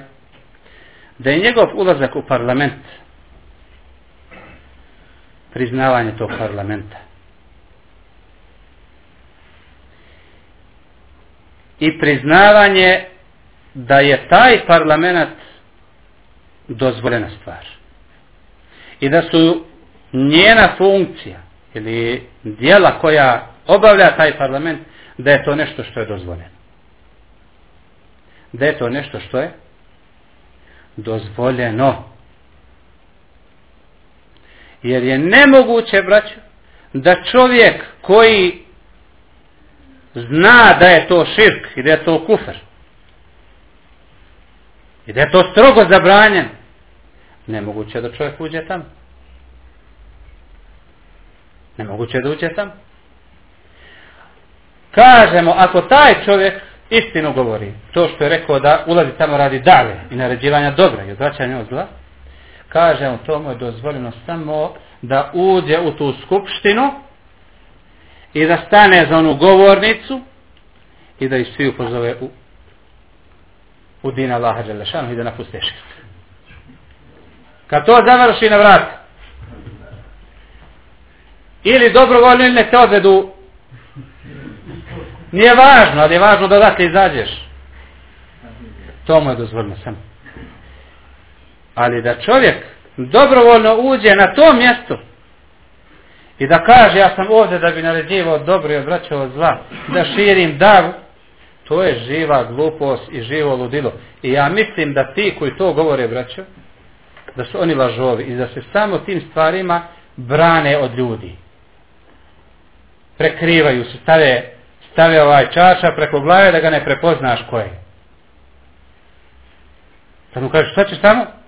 da je njegov ulazak u parlament priznavanje tog parlamenta. I priznavanje da je taj parlament dozvoljena stvar. I da su njena funkcija ili dijela koja obavlja taj parlament da je to nešto što je dozvoljeno da je to nešto što je dozvoljeno. Jer je nemoguće, braćo, da čovjek koji zna da je to širk i da je to kufr i da je to strogo zabranjen, nemoguće da čovjek uđe tamo. Nemoguće da uđe tamo. Kažemo, ako taj čovjek istinu govori, to što je rekao da ulazi tamo radi dalje i naređivanja dobra i odvraćanja od zla, kažemo, to mu je dozvoljeno samo da uđe u tu skupštinu i da stane za onu govornicu i da ih svi upozove u, u dina Allaha Đelešanu i da napuste šest. Kad to završi na vrat, ili dobrovoljno ili ne te odvedu, nije važno, ali je važno da odatle izađeš. To mu je dozvoljeno samo. Ali da čovjek dobrovoljno uđe na to mjesto i da kaže ja sam ovdje da bi naređivao dobro i odvraćao zla, da širim davu, to je živa glupost i živo ludilo. I ja mislim da ti koji to govore, braćo, da su oni lažovi i da se samo tim stvarima brane od ljudi. Prekrivaju se, stave, stave ovaj čaša preko glave da ga ne prepoznaš ko je. Kad mu kažeš šta ćeš tamo?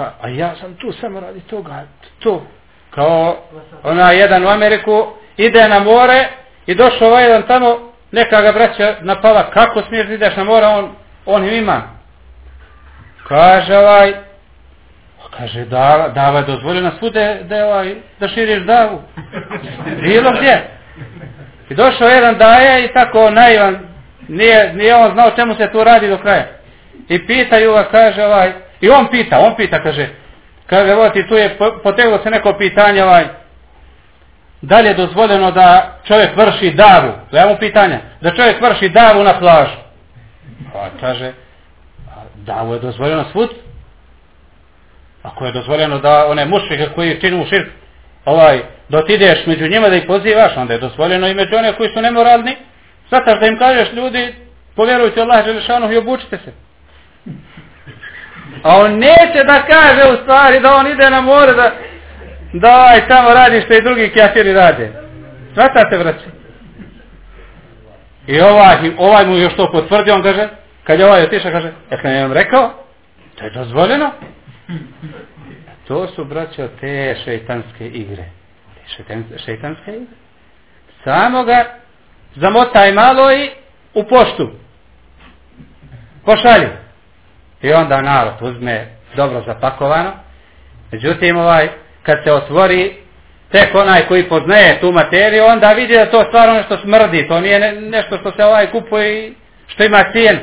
Ka, a ja sam tu samo radi toga, to. Kao ona jedan u Ameriku ide na more i došao ovaj jedan tamo, neka ga braća napala, kako smiješ da ideš na more, on, on im ima. Kaže ovaj, kaže da, dava je dozvoljena svude da, ovaj, da širiš davu. Bilo gdje. I došao jedan daje i tako naivan, nije, nije on znao čemu se tu radi do kraja. I pitaju ga, kaže ovaj, i on pita, on pita, kaže, kaže, evo ti tu je poteglo se neko pitanje, ovaj, da li je dozvoljeno da čovjek vrši davu, gledamo pitanja, da čovjek vrši davu na plažu. Pa kaže, davu je dozvoljeno svud, ako je dozvoljeno da one mušike koji činu širk, ovaj, da ti ideš među njima da ih pozivaš, onda je dozvoljeno i među one koji su nemoralni, zataš da im kažeš ljudi, povjerujte Allah Želešanu i obučite se. A on neće da kaže u stvari da on ide na more da da aj tamo radi što i drugi kjafiri rade. Svatate vraća. I ovaj, ovaj mu još to potvrdi, on kaže, kad je ovaj otišao, kaže, ja sam vam rekao, to je dozvoljeno. To su, braćo, te šeitanske igre. Te šeitanske igre. Samo ga zamotaj malo i u poštu. Pošalju. I onda narod uzme dobro zapakovano. Međutim, ovaj, kad se otvori tek onaj koji poznaje tu materiju, onda vidi da to stvarno nešto smrdi. To nije ne, nešto što se ovaj kupuje i što ima cijen.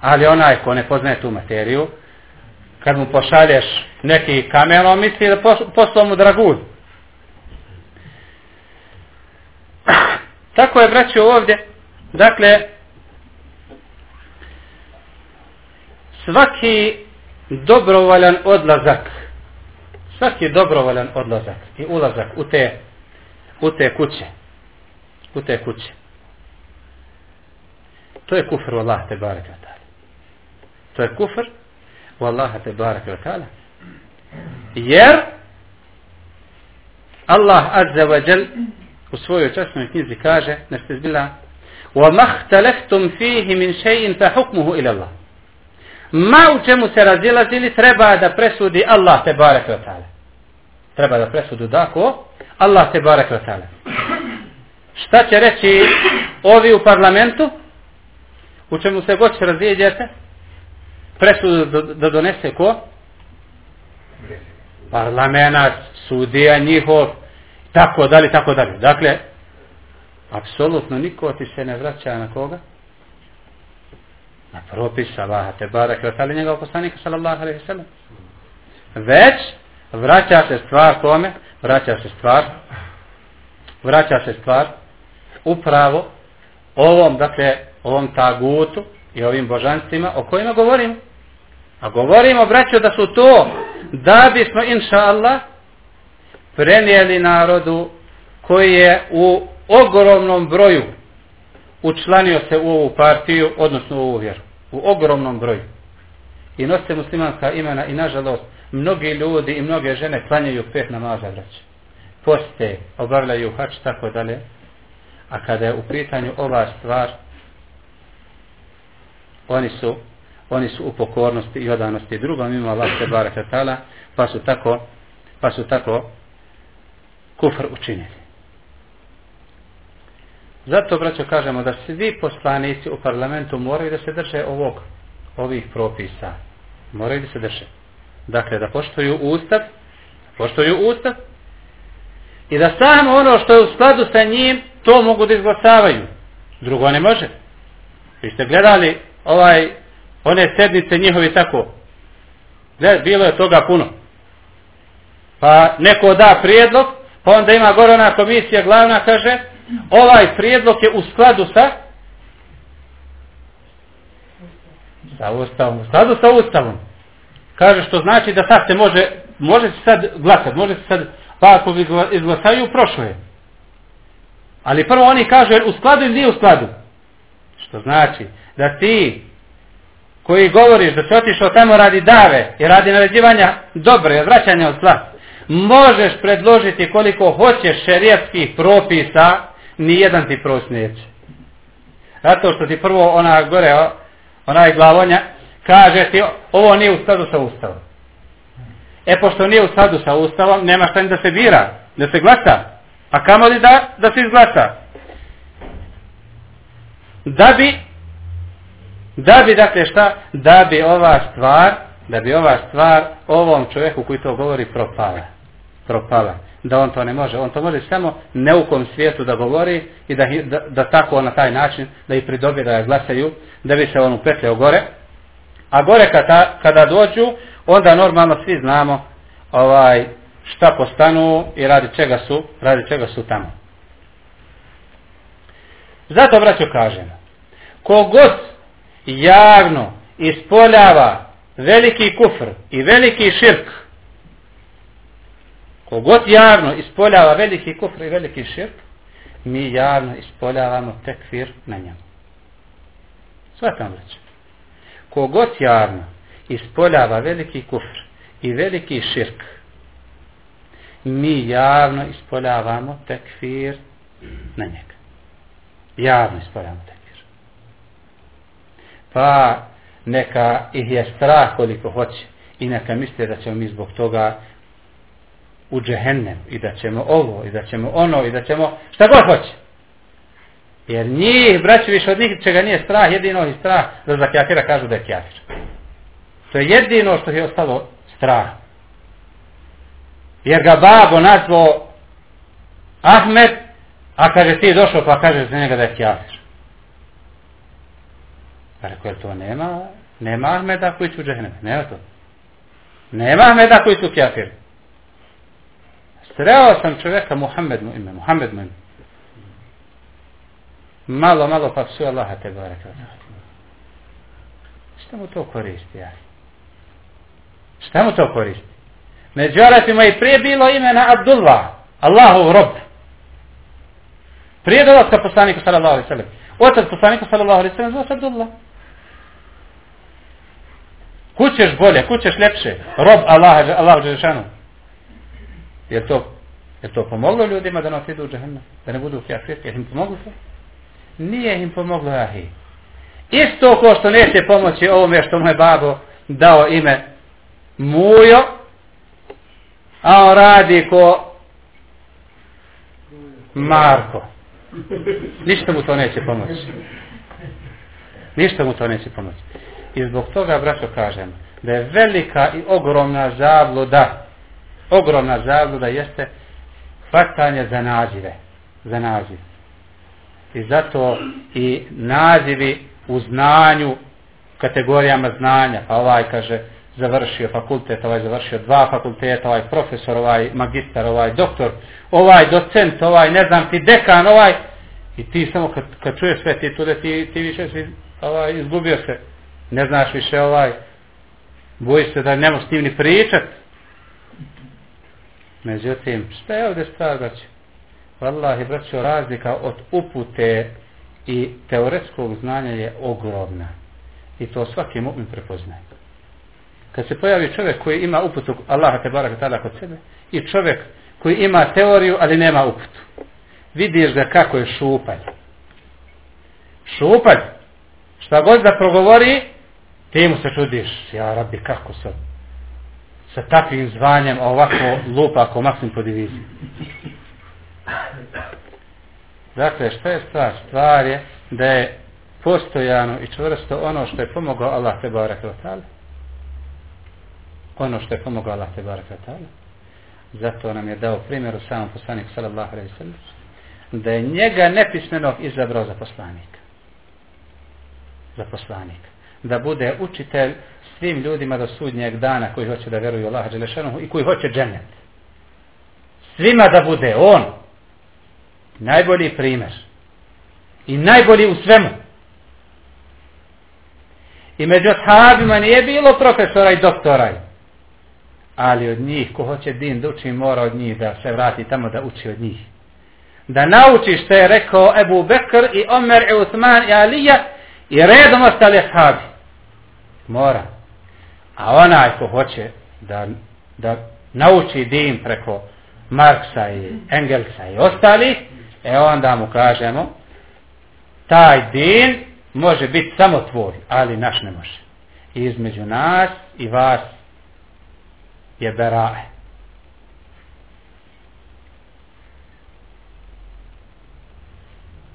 Ali onaj ko ne poznaje tu materiju, kad mu pošalješ neki kamen, on misli da poslao mu dragulj. Tako je braćo ovdje. Dakle, svaki dobrovoljan odlazak, svaki dobrovoljan odlazak i ulazak u te, u te kuće, u te kuće, to je kufr Allah te barek To je kufr u Allah te barek Jer Allah azza wa jal u svojoj časnoj knjizi kaže, nešto je bila وَمَا اخْتَلَفْتُمْ فِيهِ مِنْ شَيْءٍ فَحُكْمُهُ إِلَى اللَّهِ ma u čemu se razilazili treba da presudi Allah te barek vatale. Treba da presudu da ko? Allah te barek vatale. Šta će reći ovi u parlamentu? U čemu se god će? Presudu da donese ko? Parlamenat, sudija njihov, tako dalje, tako dalje. Dakle, apsolutno niko ti se ne vraća na koga? Na propis Allaha te barek ve taala njegov poslanika sallallahu alejhi ve sellem već vraća se stvar kome? Vraća se stvar vraća se stvar upravo ovom dakle ovom tagutu i ovim božanstvima o kojima govorimo. A govorimo braćo da su to da bismo inša Allah prenijeli narodu koji je u ogromnom broju učlanio se u ovu partiju, odnosno u ovu vjeru u ogromnom broju. I nosite muslimanska imena i nažalost mnogi ljudi i mnoge žene klanjaju pet namaza vrać. Poste, obavljaju hač, tako dalje. A kada je u pitanju ova stvar, oni su oni su u pokornosti i odanosti drugom ima Allah se baraka tala, pa su tako pa su tako kufr učinili. Zato, braćo, kažemo da svi poslanici u parlamentu moraju da se drže ovog, ovih propisa. Moraju da se drže. Dakle, da poštuju ustav, poštuju ustav, i da samo ono što je u skladu sa njim, to mogu da izglasavaju. Drugo ne može. Vi ste gledali ovaj, one sednice njihovi tako. Ne, bilo je toga puno. Pa neko da prijedlog, pa onda ima gore ona komisija glavna kaže, ovaj prijedlog je u skladu sa sa ustavom, u skladu sa ustavom. Kaže što znači da sad se može, može se sad glasati, može se sad, pa ako izglasaju, prošlo je. Ali prvo oni kažu, u skladu ili nije u skladu? Što znači da ti koji govoriš da se otišao tamo radi dave i radi naređivanja dobre, vraćanja od zla, možeš predložiti koliko hoćeš šerijatskih propisa, nijedan ti proći neće. Zato što ti prvo ona gore, onaj glavonja, kaže ti ovo nije u skladu sa ustavom. E pošto nije u skladu sa ustavom, nema šta ni da se bira, da se glasa. A kamo li da, da se izglasa? Da bi, da bi, dakle šta, da bi ova stvar, da bi ova stvar ovom čovjeku koji to govori propala. Propala. Da on to ne može. On to može samo neukom svijetu da govori i da, da, da tako na taj način, da ih pridobije da glasaju, da bi se on upetljao gore. A gore kada, kada dođu, onda normalno svi znamo ovaj šta postanu i radi čega su, radi čega su tamo. Zato braćo kažem, kogod javno ispoljava veliki kufr i veliki širk, kogod javno ispoljava veliki kufr i veliki širk, mi javno ispoljavamo tekfir na njemu. Svatam reći. Kogod javno ispoljava veliki kufr i veliki širk, mi javno ispoljavamo tekfir na njega. Javno ispoljavamo tekfir. Pa neka ih je strah koliko hoće i neka misle da ćemo mi zbog toga u džehennem i da ćemo ovo i da ćemo ono i da ćemo šta god hoće. Jer njih, braći, više od njih čega nije strah, jedino je strah da za kjafira kažu da je kjafir. To je jedino što je ostalo strah. Jer ga babo nazvao Ahmed, a kaže ti došao pa kaže za njega da je kjafir. Pa rekao, to nema, nema Ahmeda koji su džehne, nema to. Nema Ahmeda koji su kjafiri. Sreo sam čovjeka Muhammed mu ime, Muhammed mu ime. Malo, malo pa psuje Allaha te gore. Šta mu to koristi, ja? Šta mu to koristi? Među Arapima i prije bilo imena Abdullah, Allahov rob. Prije dolaska poslanika sallallahu alaihi sallam. Otac poslanika sallallahu alaihi sallam zove se Abdullah. Kućeš bolje, kućeš ljepše. Rob Allaha, Allahu Đelešanu. Je to, je to pomoglo ljudima da nas idu u džahennu? Da ne budu kjafirke? Je im pomoglo to? Nije im pomoglo ahi. Isto ko što neće pomoći ovome što mu je babo dao ime Mujo, a on radi ko Marko. Ništa mu to neće pomoći. Ništa mu to neće pomoći. I zbog toga, braćo, kažem, da je velika i ogromna zabluda, ogromna zabluda jeste hvatanje za nazive. Za naziv. I zato i nazivi u znanju, kategorijama znanja, pa ovaj kaže, završio fakultet, ovaj završio dva fakulteta, ovaj profesor, ovaj magistar, ovaj doktor, ovaj docent, ovaj ne znam ti dekan, ovaj i ti samo kad, kad čuješ sve ti tude, ti, ti više si ovaj, izgubio se, ne znaš više ovaj, bojiš se da ne možeš s njim ni pričati Međutim, šta je ovdje stvar, braću? Wallahi, braću, razlika od upute i teoretskog znanja je ogromna. I to svaki mu'min prepoznaje. Kad se pojavi čovjek koji ima uputu Allaha te baraka tada kod sebe i čovjek koji ima teoriju ali nema uputu vidiš ga kako je šupalj. Šupalj! Šta god da progovori ti mu se čudiš. Ja rabi kako se sa takvim zvanjem ovako lupa ako maksim po diviziji Dakle, što je stvar? Stvar je da je postojano i čvrsto ono što je pomogao Allah te barek Ono što je pomogao Allah te barek Zato nam je dao primjer u samom poslaniku sallallahu alaihi sallam da je njega nepismenog izabrao za poslanika. Za poslanika. Da bude učitelj svim ljudima do sudnjeg dana koji hoće da veruju Allah Đelešanuhu i koji hoće dženet. Svima da bude on najbolji primjer i najbolji u svemu. I među ashabima nije bilo profesora i doktora. Ali od njih, ko hoće din da uči, mora od njih da se vrati tamo da uči od njih. Da nauči što je rekao Ebu Bekr i Omer i Uthman i Alija i redom ostali ashabi. Mora. A onaj ko hoće da, da nauči din preko Marksa i Engelsa i ostali, e onda mu kažemo taj din može biti samo tvoj, ali naš ne može. I između nas i vas je berae.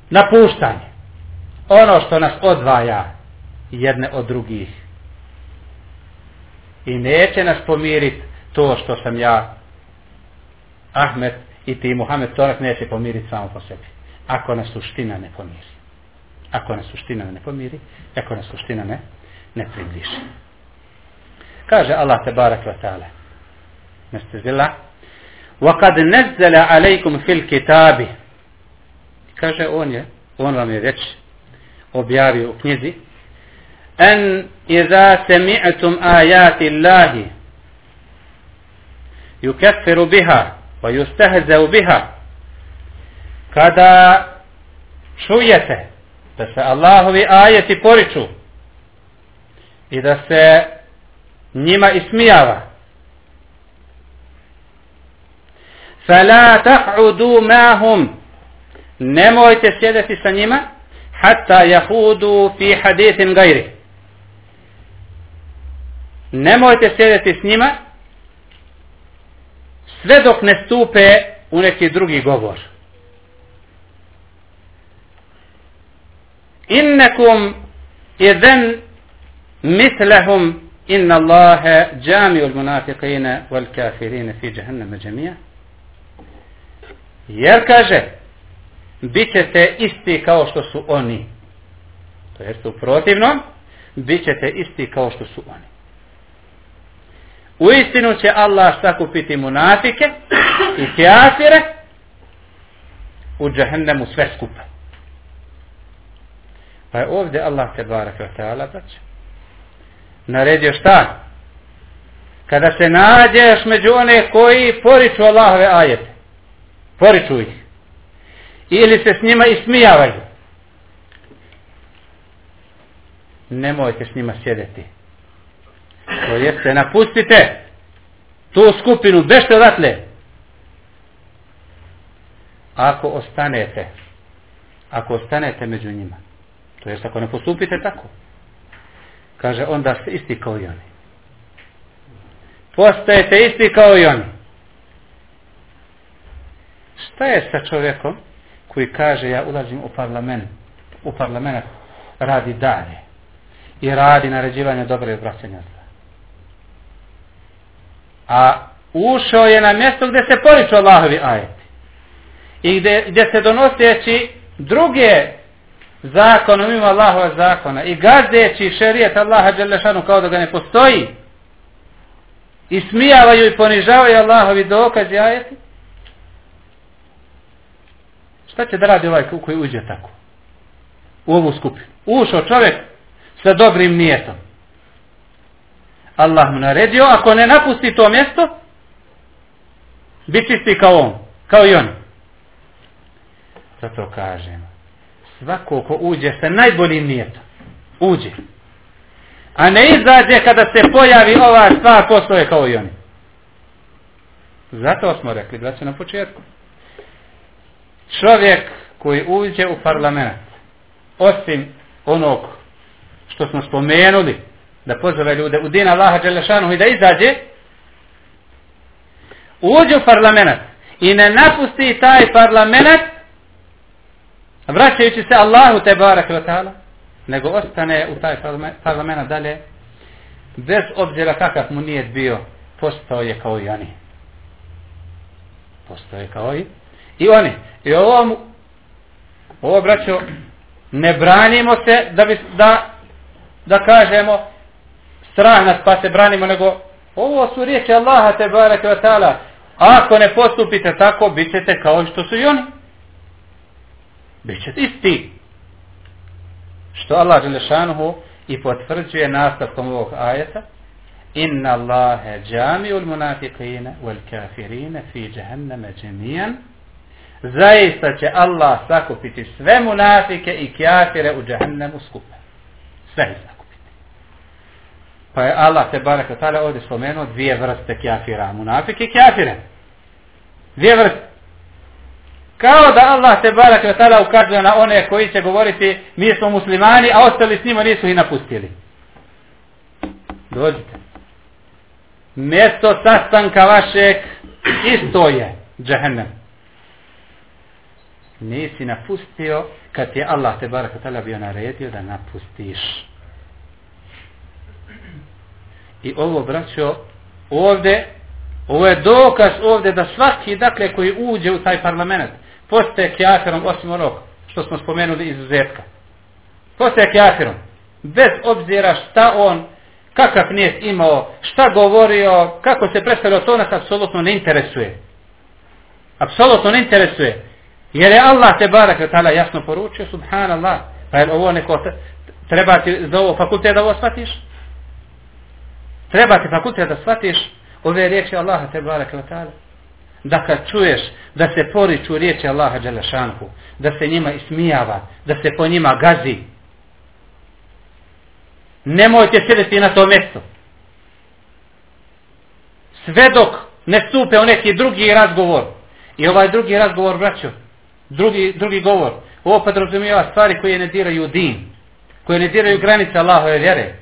Napuštanje. Ono što nas odvaja jedne od drugih I neće nas pomiriti to što sam ja Ahmed i ti Muhammed Torak neće pomiriti samo po sebi. Ako nas suština ne pomiri. Ako nas suština ne pomiri, ako nas suština ne, ne približi. Kaže Allah te barak wa ta'ala. Nestezila. وَقَدْ نَزَّلَ عَلَيْكُمْ فِي الْكِتَابِ Kaže on je, on vam je već objavio u knjizi أن إذا سمعتم آيات الله يكفر بها ويستهزأ بها kada čujete da se Allahovi ajeti poriču i da se njima ismijava فلا تقعدوا معهم nemojte sjedeti sa njima hatta yahudu fi hadithin gajri nemojte sjedeti s njima sve dok ne stupe u neki drugi govor. Innakum idhen mislehum inna Allahe džamiju al-munafiqina wal kafirine fi jahannama jami'a jer kaže bit ćete isti kao što su oni. To jest u protivnom bit ćete isti kao što su oni u istinu će Allah sakupiti munafike i kjafire u džahennemu sve skupa Pa je ovdje Allah te barak wa ta'ala znači, naredio šta? Kada se nađeš među one koji poriču Allahove ajete, poriču ih, ili se s njima ismijavaju, nemojte s njima sjedeti. To jeste, napustite tu skupinu, bešte odatle. Ako ostanete, ako ostanete među njima, To jest ako ne postupite tako. Kaže, onda ste isti kao i oni. Postajete isti kao i oni. Šta je sa čovjekom koji kaže, ja ulazim u parlament, u parlament radi dalje i radi naređivanje dobre i obraćanja zla. A ušao je na mjesto gdje se poriču Allahovi ajeti. I gdje, gdje se donoseći druge zakone mimo Allahova zakona i gazdeći šerijet Allaha Đelešanu kao da ga ne postoji i smijavaju i ponižavaju Allahovi dokazi ajeti šta će da radi ovaj koji uđe tako u ovu skupinu ušao čovjek sa dobrim nijetom Allah mu naredio ako ne napusti to mjesto bit čisti kao on kao i on zato kažemo svako ko uđe sa najboljim nijetom, uđe. A ne izađe kada se pojavi ova stvar postoje kao i oni. Zato smo rekli, da se na početku. Čovjek koji uđe u parlament, osim onog što smo spomenuli, da pozove ljude u din Allaha Đelešanu i da izađe, uđe u parlament i ne napusti taj parlament vraćajući se Allahu te barak ta'ala nego ostane u taj parlament dalje bez obzira kakav mu nije bio postao je kao i oni. Postao je kao i i oni. I ovo ovo braćo ne branimo se da bi da da kažemo strah nas pa se branimo nego ovo su riječi Allaha te bareke ve taala ako ne postupite tako bit ćete kao što su i oni bit ćete isti što Allah Đelešanuhu i potvrđuje nastavkom ovog ajeta inna Allahe džami ul munafiqina wal kafirina fi jahannama džemijan zaista će Allah sakupiti sve munafike i kafire u džahannamu skupe sve ih pa je Allah te baraka tala ovdje spomenuo dvije vrste kafira munafik i kafire dvije vrste Kao da Allah te barak tala tada ukazuje na one koji će govoriti mi smo muslimani, a ostali s njima nisu i napustili. Dođite. Mjesto sastanka vašeg isto je džahennem. Nisi napustio kad je Allah te barak tala tada bio naredio da napustiš. I ovo braćo ovde Ovo je dokaz ovdje da svaki dakle koji uđe u taj parlament postaje kjafirom osim onog što smo spomenuli izuzetka. Postaje kjafirom. Bez obzira šta on, kakav nijet imao, šta govorio, kako se predstavljao, to nas apsolutno ne interesuje. Apsolutno ne interesuje. Jer je Allah te barak je jasno poručio, subhanallah, pa je ovo neko, treba ti za ovo fakultet da ovo shvatiš? Treba ti fakultet da shvatiš ove riječi Allaha te barake wa ta'ala. da kad čuješ da se poriču riječi Allaha Đelešanku, da se njima ismijava, da se po njima gazi, nemojte sjediti na to mjesto. Sve dok ne stupe u neki drugi razgovor, i ovaj drugi razgovor, braćo, drugi, drugi govor, ovo podrazumijeva stvari koje ne diraju din, koje ne diraju granice Allahove vjere.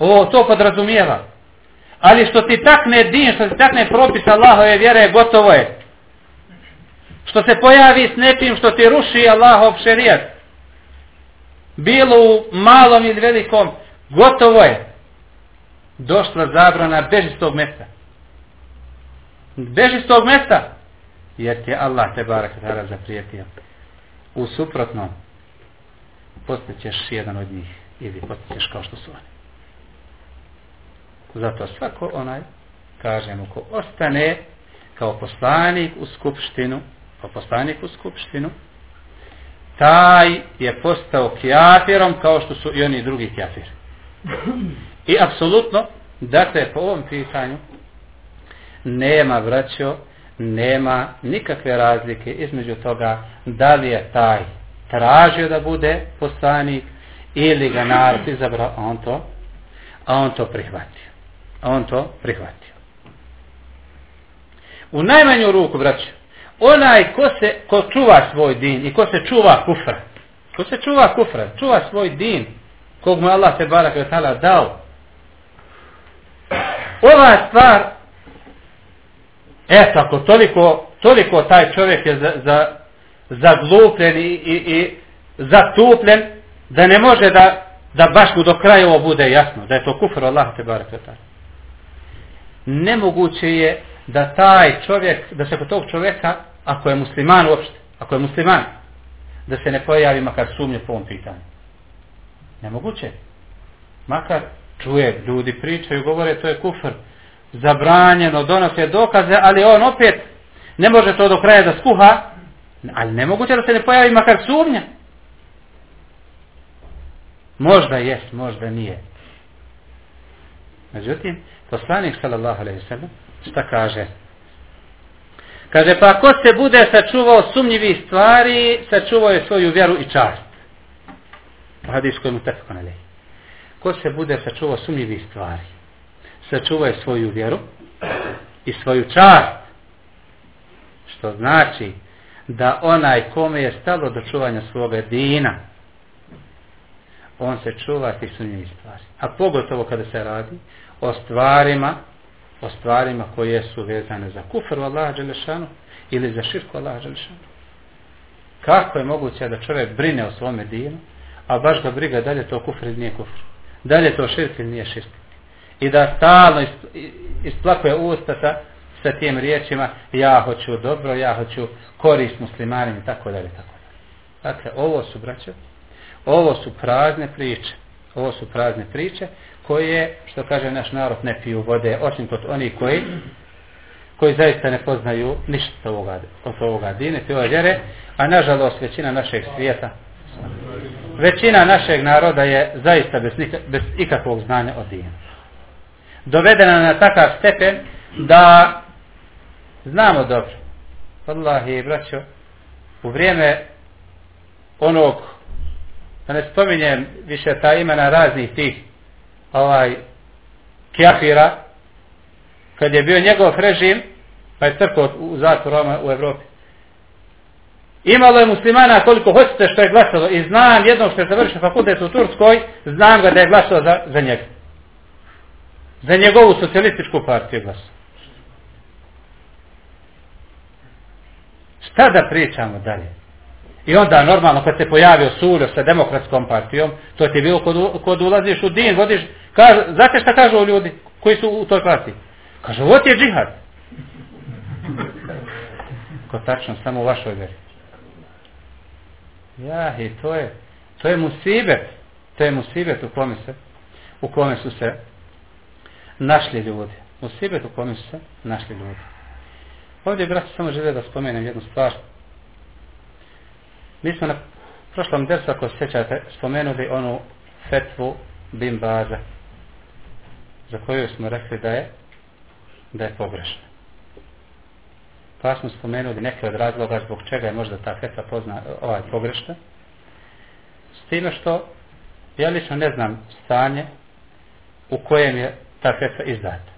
Ovo to podrazumijeva. Ali što ti takne din, što ti takne propis Allahove vjere, gotovo je. Što se pojavi s nekim što ti ruši Allahov šerijat. Bilo u malom ili velikom, gotovo je. Došla zabrana, beži s tog mjesta. Beži s tog mjesta. Jer ti je Allah te barak tada zaprijetio. U suprotnom, postaćeš jedan od njih. Ili postaćeš kao što su oni. Zato svako onaj, kažemo, ko ostane kao poslanik u skupštinu, kao poslanik u skupštinu, taj je postao kjafirom kao što su i oni drugi kjafiri. I apsolutno, dakle, po ovom pitanju, nema vraćo, nema nikakve razlike između toga da li je taj tražio da bude poslanik ili ga narod izabrao, on to, a on to prihvatio a on to prihvatio. U najmanju ruku, braću, onaj ko se, ko čuva svoj din i ko se čuva kufra, ko se čuva kufra, čuva svoj din, kog mu Allah se barak je tala dao, ova stvar, eto, ako toliko, toliko taj čovjek je za, za, zaglupljen i, i, i zatupljen, da ne može da, da baš mu do kraja ovo bude jasno, da je to kufr Allah te barak je tala nemoguće je da taj čovjek, da se kod tog čovjeka, ako je musliman uopšte, ako je musliman, da se ne pojavi makar sumnje po ovom pitanju. Nemoguće. Makar čuje, ljudi pričaju, govore, to je kufr, zabranjeno, donose dokaze, ali on opet ne može to do kraja da skuha, ali nemoguće da se ne pojavi makar sumnja. Možda jest, možda nije. Međutim, poslanik sallallahu alejhi ve sellem šta kaže? Kaže pa ko se bude sačuvao sumnjivi stvari sačuvao je svoju vjeru i čast. Hadis koji mu tako nalej ko se bude sačuvao sumnjivi stvari sačuvao je svoju vjeru i svoju čast. Što znači da onaj kome je stalo do čuvanja svoga dina on se čuva tih sumnjivih stvari. A pogotovo kada se radi o stvarima o stvarima koje su vezane za kufr u Allaha Đelešanu ili za širku Allaha Đelešanu. Kako je moguće da čovjek brine o svome dinu, a baš ga briga da li je to kufr ili nije kufr. Da li je to širk ili nije širk. I da stalno isplakuje usta sa, sa tim riječima ja hoću dobro, ja hoću korist muslimanim i tako dalje. Tako dalje. Dakle, ovo su, braćo, ovo su prazne priče. Ovo su prazne priče koje, što kaže naš narod, ne piju vode, osim kod oni koji koji zaista ne poznaju ništa ovoga, od ovoga dine, te ove vjere, a nažalost većina našeg svijeta, većina našeg naroda je zaista bez, nika, bez ikakvog znanja o dinu. Dovedena na takav stepen da znamo dobro, Allahi braćo, u vrijeme onog, da ne spominjem više ta imena raznih tih ovaj kjafira, kad je bio njegov režim, pa je crkao u zatvor u Evropi. Imalo je muslimana koliko hoćete što je glasalo i znam jednog što je završio fakultet u Turskoj, znam ga da je glasao za, za njega. Za njegovu socijalističku partiju glasao. Šta da pričamo dalje? I onda normalno kad se pojavio Suljo sa demokratskom partijom, to ti je bilo kod, kod ulaziš u din, vodiš, kaž, znate šta kažu ljudi koji su u toj partiji? Kaže, ovo ti je džihad. Ko tačno, samo u vašoj veri. Ja, i to je, to je musibet, to je musibet u kome se, u kome su se našli ljudi. Musibet u kome su se našli ljudi. Ovdje, braći, samo žele da spomenem jednu stvar. Mi smo na prošlom dersu, ako se sjećate, spomenuli onu fetvu bimbaza, za koju smo rekli da je da je pogrešna. Pa smo spomenuli neke od razloga zbog čega je možda ta fetva pozna, ovaj pogrešna. S time što ja lično ne znam stanje u kojem je ta fetva izdata.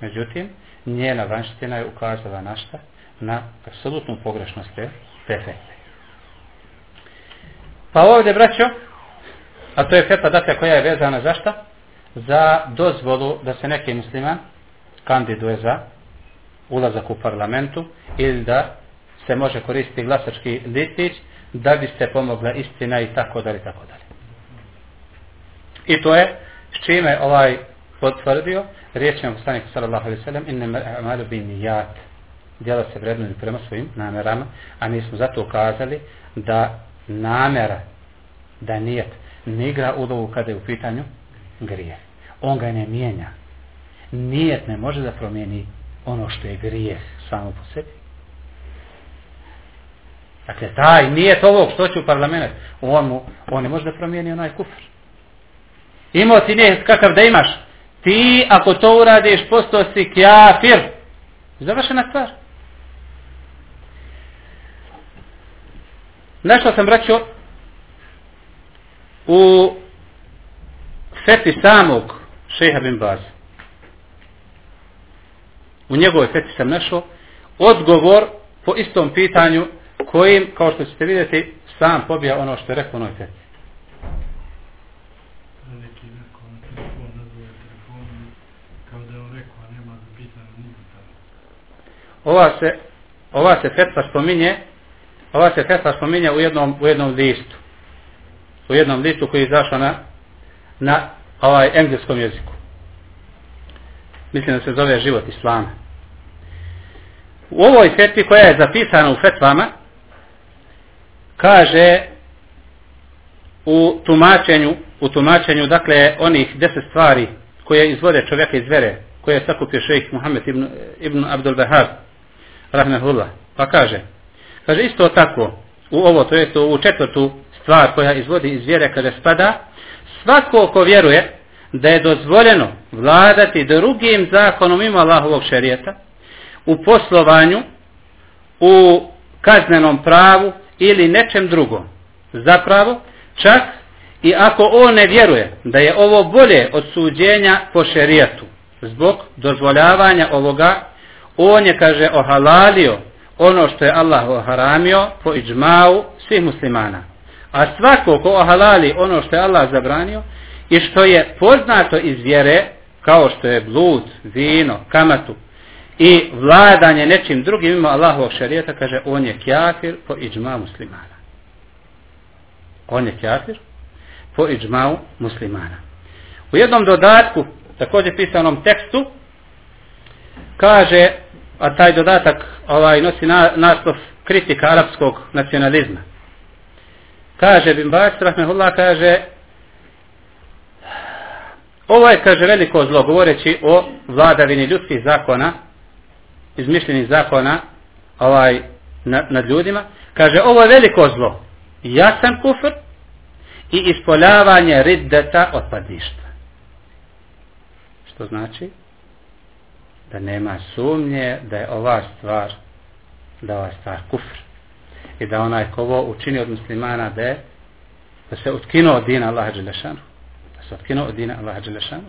Međutim, njena vanština je ukazala na šta? Na apsolutnu pogrešnost te, te fetve. Pa ovdje, braćo, a to je fetva dakle koja je vezana za šta? Za dozvolu da se neki musliman kandiduje za ulazak u parlamentu ili da se može koristiti glasački listić da bi se pomogla istina i tako dalje tako dalje. I to je s čime ovaj potvrdio riječima poslanika sallallahu alaihi sallam inne inna a'malu bin niyat djela se vrednuju prema svojim namerama a mi smo zato ukazali da namera da nijet ne igra ulogu kada je u pitanju grije. On ga ne mijenja nijet ne može da promijeni ono što je grijeh samo po sebi. Dakle, taj nijet ovog što će u parlament, on, mu, on ne može da promijeni onaj kufr. Imao ti nijet kakav da imaš, ti ako to uradiš, postao si kjafir. Završena stvar. Našao sam, braćo, u feti samog šeha bin Baza u njegovoj feti sam našao odgovor po istom pitanju kojim, kao što ćete vidjeti, sam pobija ono što je rekao onoj feti. Ova se, ova se fetva spominje, ova se Tesla spominja u jednom, u jednom listu. U jednom listu koji je izašao na, na ovaj engleskom jeziku mislim da se zove život islama. U ovoj fetvi koja je zapisana u fetvama, kaže u tumačenju, u tumačenju, dakle, onih deset stvari koje izvode čovjeka iz vere, koje je sakupio šejh Muhammed ibn, ibn Abdul Bahar, rahmehullah, pa kaže, kaže isto tako, u ovo, to jest u četvrtu stvar koja izvodi iz vjere, kaže spada, svako ko vjeruje, da je dozvoljeno vladati drugim zakonom ima Allahovog šerijeta u poslovanju, u kaznenom pravu ili nečem drugom. Zapravo, čak i ako on ne vjeruje da je ovo bolje od suđenja po šerijetu zbog dozvoljavanja ovoga, on je, kaže, ohalalio ono što je Allah oharamio po iđmau svih muslimana. A svako ko ohalali ono što je Allah zabranio, i što je poznato iz vjere, kao što je blud, vino, kamatu i vladanje nečim drugim ima Allahovog šarijeta, kaže, on je kjafir po iđma muslimana. On je kjafir po iđmau muslimana. U jednom dodatku, također pisanom tekstu, kaže, a taj dodatak ovaj nosi na, naslov kritika arapskog nacionalizma. Kaže Bin Bas, rahmehullah, kaže, ovo je, kaže, veliko zlo, govoreći o vladavini ljudskih zakona, izmišljenih zakona, ovaj, na, nad ljudima, kaže, ovo je veliko zlo, jasan kufr i ispoljavanje riddeta otpadništva. Što znači? Da nema sumnje da je ova stvar, da je ova stvar kufr. I da onaj ko ovo učini od muslimana da je, da se otkinuo od dina Allaha Đelešanu se otkinuo od dina Allaha Đelešanu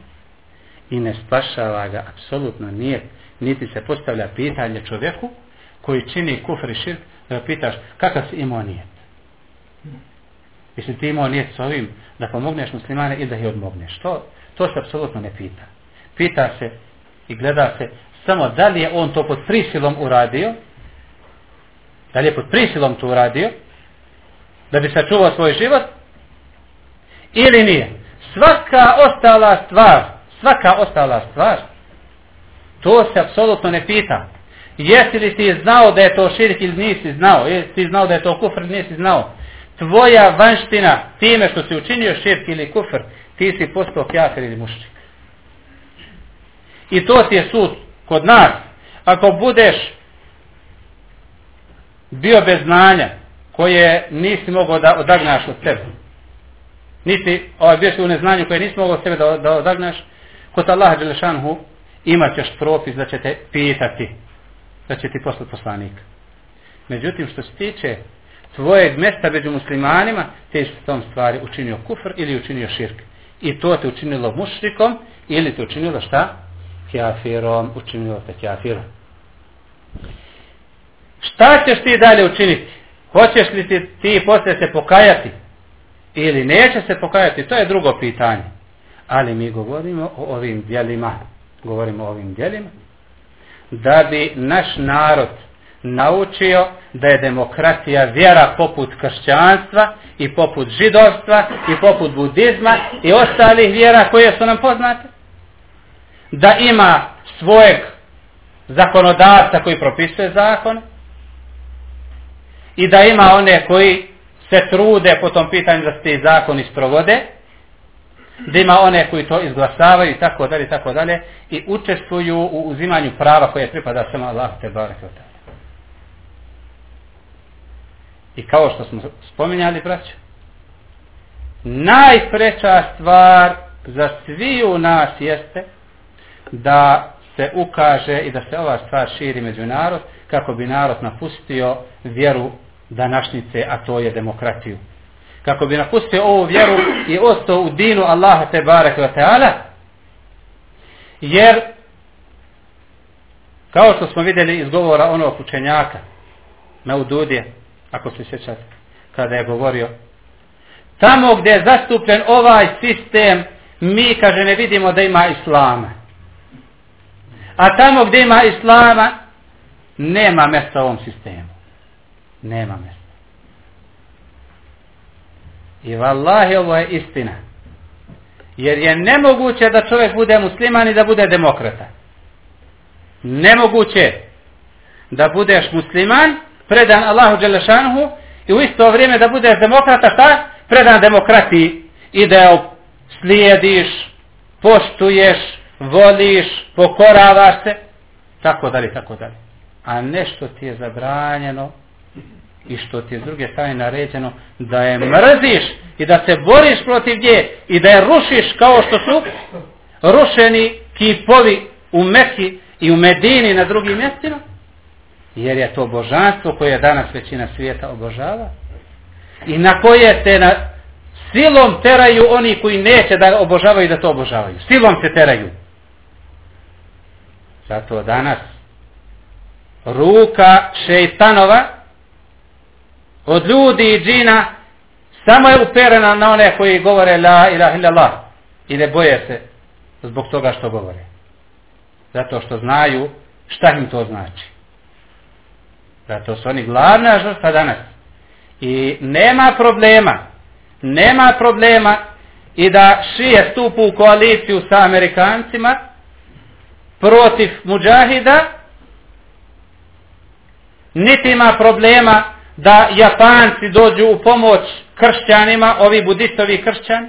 i ne spašava ga apsolutno nije niti se postavlja pitanje čovjeku koji čini kufr i širk da ga pitaš kakav si imao nijet. Jesi ti imao nijet s ovim da pomogneš muslimane i da ih odmogneš? To, to se apsolutno ne pita. Pita se i gleda se samo da li je on to pod prisilom uradio da li je pod prisilom to uradio da bi sačuvao svoj život ili nije svaka ostala stvar, svaka ostala stvar, to se apsolutno ne pita. Jesi li ti znao da je to širk ili nisi znao? Jesi ti znao da je to kufr ili nisi znao? Tvoja vanština time što si učinio širk ili kufr, ti si postao kjafir ili muščik. I to ti je sud kod nas. Ako budeš bio bez znanja koje nisi mogao da odagnaš od sebe, niti ovaj bio u neznanju koje nisi mogao sebe da, da odagnaš, kod Allaha Đelešanhu imat ćeš propis da će te pitati, da će ti poslati poslanik. Međutim, što se tiče tvojeg mesta među muslimanima, ti što tom stvari učinio kufr ili učinio širk. I to te učinilo mušrikom ili te učinilo šta? Kjafirom, učinio te kjafirom. Šta ćeš ti dalje učiniti? Hoćeš li ti, ti poslije se pokajati? ili neće se pokajati, to je drugo pitanje. Ali mi govorimo o ovim dijelima, govorimo o ovim dijelima, da bi naš narod naučio da je demokratija vjera poput kršćanstva i poput židovstva i poput budizma i ostalih vjera koje su nam poznate. Da ima svojeg zakonodavca koji propisuje zakon i da ima one koji se trude po tom pitanju da se ti zakoni sprovode, da ima one koji to izglasavaju i tako dalje i tako dalje i učestvuju u uzimanju prava koje pripada samo Allah te barek I kao što smo spominjali, braću, najpreča stvar za sviju nas jeste da se ukaže i da se ova stvar širi među narod kako bi narod napustio vjeru današnjice, a to je demokratiju. Kako bi napustio ovu vjeru i ostao u dinu Allaha te barek wa ta'ala, jer kao što smo vidjeli iz govora onog učenjaka na ako se sjećate, kada je govorio, tamo gdje je zastupljen ovaj sistem, mi, kaže, ne vidimo da ima islama. A tamo gdje ima islama, nema mjesta u ovom sistemu nema mjesta. I vallahi ovo je istina. Jer je nemoguće da čovjek bude musliman i da bude demokrata. Nemoguće da budeš musliman, predan Allahu Đelešanuhu i u isto vrijeme da budeš demokrata, šta? Predan demokratiji i da je slijediš, poštuješ, voliš, pokoravaš se, tako dalje, tako dalje. A nešto ti je zabranjeno, i što ti je s druge strane naređeno da je mrziš i da se boriš protiv nje i da je rušiš kao što su rušeni kipovi u Meki i u Medini na drugim mjestima jer je to božanstvo koje danas većina svijeta obožava i na koje se na silom teraju oni koji neće da obožavaju da to obožavaju silom se teraju zato danas ruka šeitanova od ljudi i džina samo je uperena na one koji govore la ilaha illallah i ne boje se zbog toga što govore. Zato što znaju šta im to znači. Zato su oni glavna žrtva danas. I nema problema, nema problema i da šije stupu u koaliciju sa Amerikancima protiv muđahida, niti ima problema da Japanci dođu u pomoć kršćanima, ovi budistovi kršćani,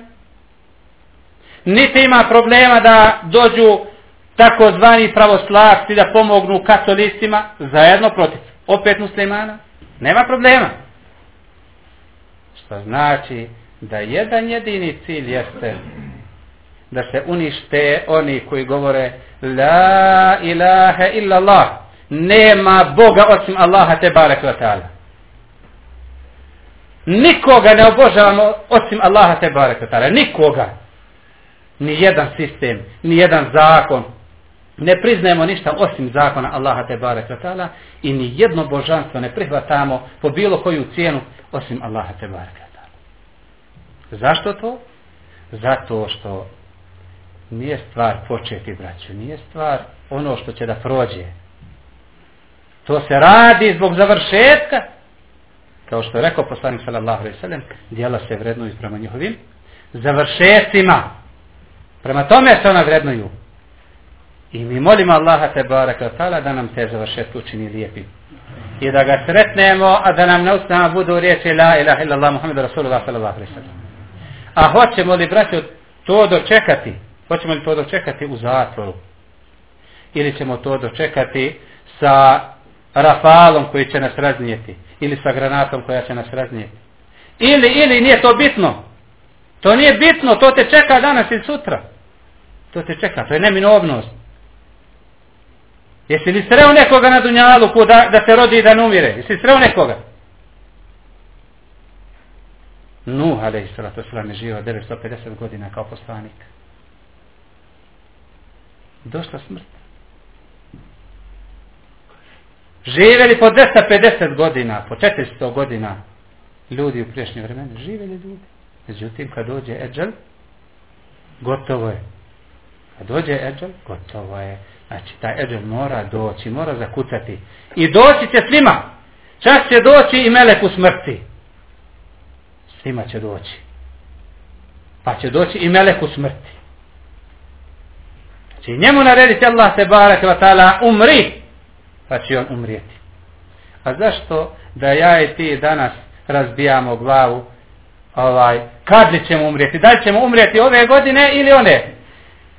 niti ima problema da dođu takozvani pravoslavci da pomognu katolicima zajedno protiv opet muslimana. Nema problema. Što znači da jedan jedini cilj jeste da se unište oni koji govore La ilaha illa Allah nema Boga osim Allaha te barek wa ta'ala. Nikoga ne obožavamo osim Allaha te barek wa ta'ala. Nikoga. Ni jedan sistem, ni jedan zakon. Ne priznajemo ništa osim zakona Allaha te barek wa ta'ala i ni jedno božanstvo ne prihvatamo po bilo koju cijenu osim Allaha te barek wa ta'ala. Zašto to? Zato što nije stvar početi, braću, nije stvar ono što će da prođe. To se radi zbog završetka. Kao što je rekao poslanik sallallahu alejhi ve sellem, djela se vrednuju prema njihovim završecima. Prema tome se ona vrednuju. I mi molimo Allaha te baraka ta'ala da nam te završetke učini lijepi. I da ga sretnemo, a da nam na ustama budu riječi la ilaha illallah Muhammed rasulullah sallallahu alaihi sallam. A hoćemo li, braćo to dočekati? Hoćemo li to dočekati u zatvoru? Ili ćemo to dočekati sa rafalom koji će nas raznijeti? Ili sa granatom koja će nas raznijeti? Ili, ili nije to bitno? To nije bitno, to te čeka danas i sutra. To te čeka, to je neminovnost. Jesi li sreo nekoga na dunjalu da, da se rodi i da ne umire? Jesi li sreo nekoga? Nuh, ali i salatu sallam, je živo 950 godina kao poslanik došla smrt. Živeli po 250 godina, po 400 godina ljudi u priješnje vremena. živeli ljudi. Međutim, kad dođe Eđel, gotovo je. Kad dođe Eđel, gotovo je. Znači, taj Eđel mora doći, mora zakucati. I doći će svima. Čak će doći i melek u smrti. Svima će doći. Pa će doći i melek u smrti će njemu narediti Allah te barak wa ta'ala umri, pa će on umrijeti. A zašto da ja i ti danas razbijamo glavu, ovaj, kad li ćemo umrijeti? Da li ćemo umrijeti ove godine ili one?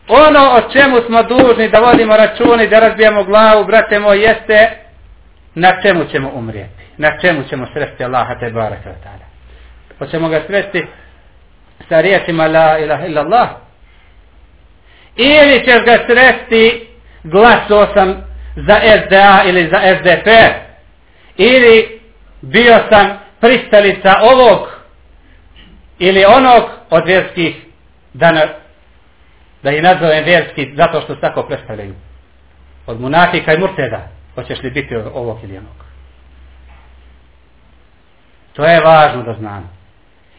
Ono o čemu smo dužni da vodimo računi, da razbijamo glavu, brate moj, jeste na čemu ćemo umrijeti. Na čemu ćemo sresti Allaha te barak ta'ala. Hoćemo ga sresti sa riječima la ilaha illallah, ili ćeš ga sresti glaso sam za SDA ili za SDP ili bio sam pristalica ovog ili onog od vjerskih dana da ih nazovem vjerski zato što se tako predstavljaju. Od munafika i murteda hoćeš li biti ovog ili onog. To je važno da znam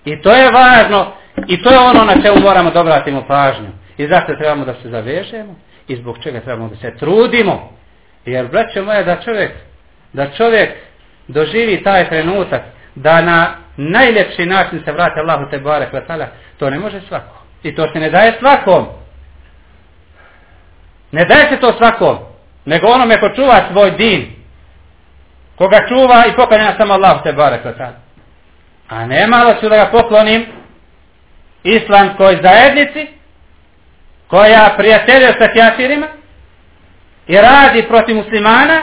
i to je važno i to je ono na čemu moramo da obratimo pažnju. I zato trebamo da se zavežemo i zbog čega trebamo da se trudimo. Jer, braće moje, da čovjek, da čovjek doživi taj trenutak, da na najljepši način se vrati Allahu te bare kvatala, to ne može svako. I to se ne daje svakom. Ne daje se to svakom. Nego onome ko čuva svoj din. Koga čuva i poklanja samo Allahu te bare kvatala. A ne malo ću da ga poklonim islamskoj zajednici, koja prijatelja sa kjafirima i radi protiv muslimana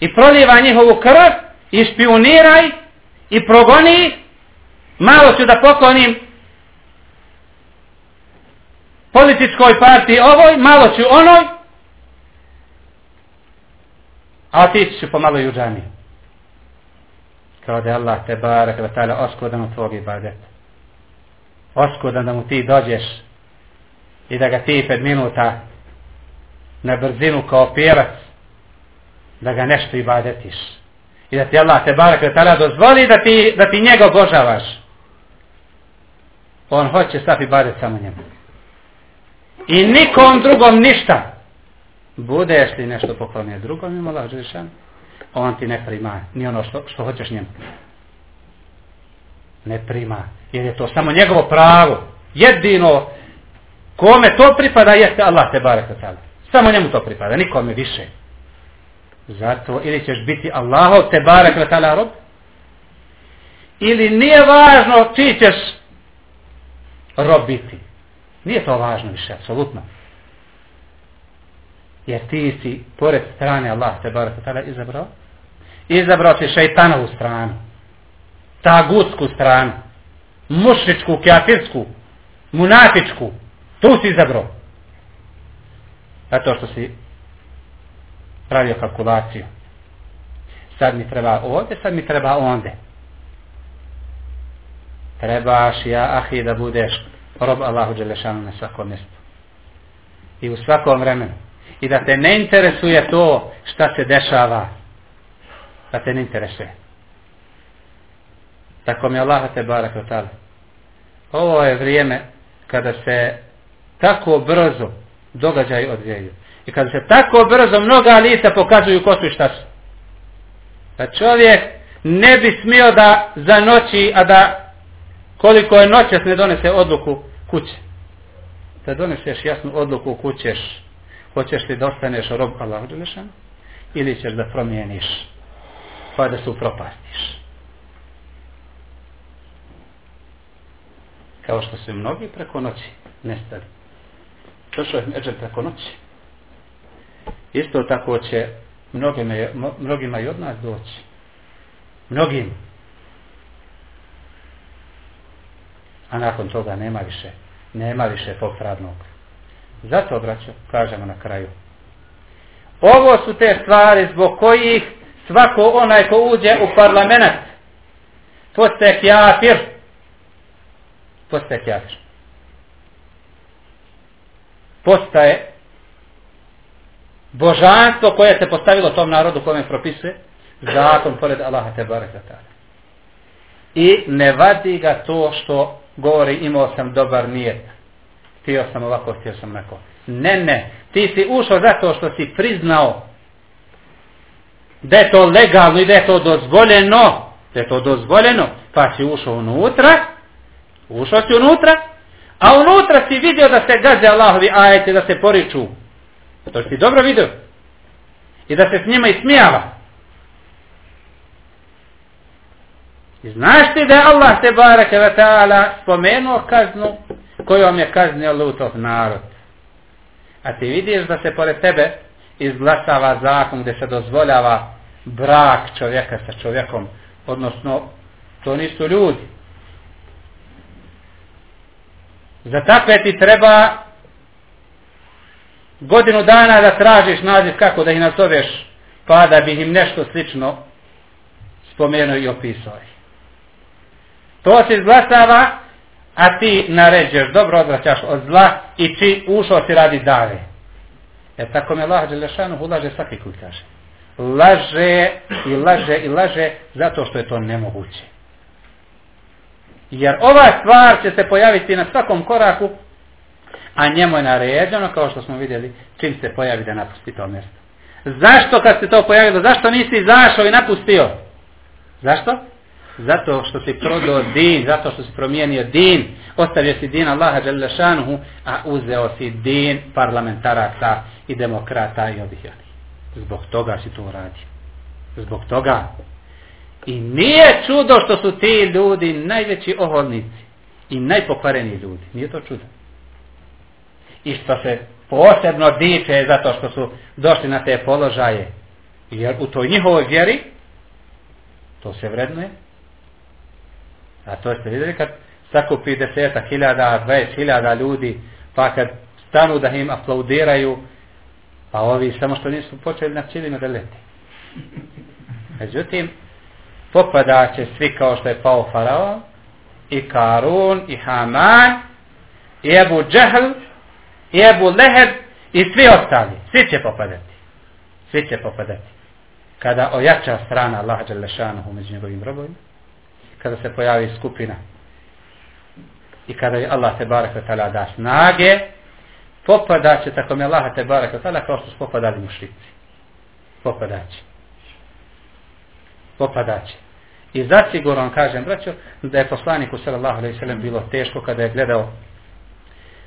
i proliva njihovu krv i špioniraj i progoni malo ću da poklonim političkoj partiji ovoj, malo ću onoj a otići ću pomalo i u džaniju kao da je Allah te barak da tala oskodan u tvog ibadet oskodan da mu ti dođeš i da ga ti pet minuta na brzinu kao pjevac da ga nešto ibadetiš. I da ti Allah te barak da tada dozvoli da ti, da ti njega obožavaš. On hoće stav ibadet samo njemu. I nikom drugom ništa, budeš li nešto poklonio drugom, ima Allah on ti ne prima ni ono što, što hoćeš njemu. Ne prima, jer je to samo njegovo pravo. Jedino kome to pripada jeste Allah te barek Samo njemu to pripada, nikome više. Zato ili ćeš biti Allahov te barek rob, ili nije važno čiji ćeš rob biti. Nije to važno više, apsolutno. Jer ti si, pored strane Allah te barek izabrao, izabrao si šeitanovu stranu, tagutsku stranu, mušričku, kjafirsku, munatičku, tu si izabrao. Zato što si pravio kalkulaciju. Sad mi treba ovdje, sad mi treba onde. Trebaš, ja, ahi, da budeš rob Allahu Đelešanu na svakom mjestu. I u svakom vremenu. I da te ne interesuje to šta se dešava. Da te ne interesuje. Tako mi Allah te barak Ovo je vrijeme kada se tako brzo događaj odvijaju. I kada se tako brzo mnoga lica pokazuju ko su i šta su. Da čovjek ne bi smio da za noći, a da koliko je noćas ne donese odluku kuće. Da doneseš jasnu odluku kućeš, hoćeš li da ostaneš rob Allah Đelešan, ili ćeš da promijeniš, pa da se upropastiš. Kao što su mnogi preko noći nestali. Došao je Eđel preko noći. Isto tako će mnogima, mnogima i od nas doći. Mnogim. A nakon toga nema više, nema više popravnog. Zato, braćo, kažemo na kraju. Ovo su te stvari zbog kojih svako onaj ko uđe u parlament postaje kjafir. Postaje kjafir. Postaje božanstvo koje se postavilo tom narodu kome propisuje zakon pored Allaha te taala. I ne vadi ga to što govori imao sam dobar nijet. Htio sam ovako, htio sam neko. Ne, ne. Ti si ušao zato što si priznao da je to legalno i da je to dozvoljeno. Da je to dozvoljeno. Pa si ušao unutra. Ušao si unutra. A unutra si vidio da se gaze Allahovi ajete, da se poriču. Pa to si dobro vidio. I da se s njima ismijava. I znaš ti da je Allah te barake wa ta'ala spomenuo kaznu kojom je kaznio lutov narod. A ti vidiš da se pored tebe izglasava zakon gdje se dozvoljava brak čovjeka sa čovjekom. Odnosno, to nisu ljudi. Za takve ti treba godinu dana da tražiš naziv kako da ih nazoveš, pa da bi im nešto slično spomenuo i opisao ih. To se izglasava, a ti naređeš, dobro odvraćaš od zla i ti ušao ti radi dave. E tako me Allah Đelešanu ulaže svaki koji kaže. Laže i laže i laže zato što je to nemoguće. Jer ova stvar će se pojaviti na svakom koraku a njemu je naređeno, kao što smo vidjeli, čim se pojavi da napusti to mjesto. Zašto kad se to pojavilo, zašto nisi izašao i napustio? Zašto? Zato što si prodao din, zato što si promijenio din, ostavio si din Allaha Đalešanuhu, a uzeo si din parlamentaraca i demokrata i ovih Zbog toga si to uradio. Zbog toga. I nije čudo što su ti ljudi najveći oholnici i najpokvareniji ljudi. Nije to čudo i što se posebno diče zato što su došli na te položaje. Jer u toj njihovoj vjeri to se vrednuje. A to ste vidjeli kad sakupi deseta hiljada, dvajest hiljada ljudi, pa kad stanu da im aplaudiraju, pa ovi samo što nisu počeli na čilima da leti. Međutim, popadaće svi kao što je pao Farao, i Karun, i Haman, i Ebu Džehl, i Ebu Leheb i svi ostali. Svi će popadati. Svi će popadati. Kada ojača strana Allah Đalešanuhu među njegovim robovima, kada se pojavi skupina i kada je Allah te barek da snage, popadaće tako mi Allah te barek vatala kao što su popadali mušlici. Popadaće. Popadaće. I zasigurno kažem, braćo, da je poslaniku sallallahu alejhi ve sellem bilo teško kada je gledao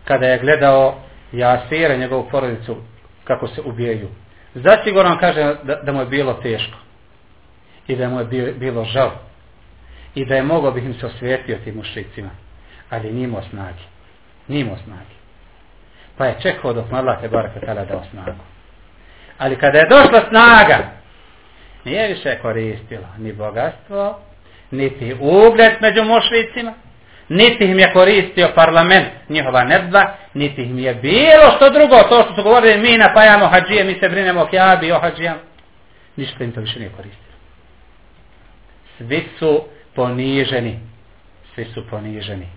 kada je gledao Jasira, njegovu porodicu, kako se ubijaju. Zasigurno kažem da, da mu je bilo teško. I da mu je bio, bilo žal. I da je mogao bih im se osvijetio tim mušicima. Ali nimo snagi. Nimo snagi. Pa je čekao dok mu Allah te baraka tala dao snagu. Ali kada je došla snaga, nije više koristilo ni bogatstvo, niti ugled među mušlicima, niti im je koristio parlament njihova nedba, niti im je bilo što drugo, to što su govorili, mi napajamo hađije, mi se brinemo o kjabi, o hađijama. Ništa im to više nije koristilo. Svi su poniženi. Svi su poniženi.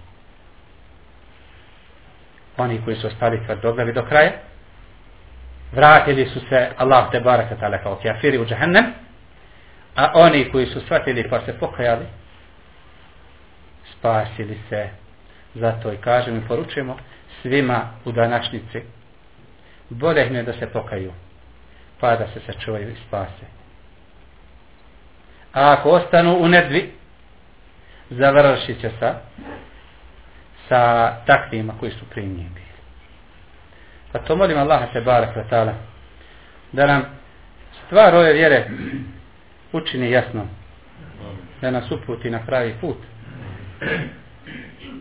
Oni koji su ostali tvrdoglavi do kraja, vratili su se, Allah te baraka tala kao kjafiri u džahennem, a oni koji su shvatili pa se pokajali, spasili se. Zato i kažem i poručujemo svima u današnjici, bolje im je da se pokaju, pa da se sačuvaju i spase. A ako ostanu u nedvi, završit će sa, sa takvima koji su pri njih bili. Pa to molim Allaha te barak ta'ala da nam stvar ove vjere učini jasno. Da nas uputi na pravi put.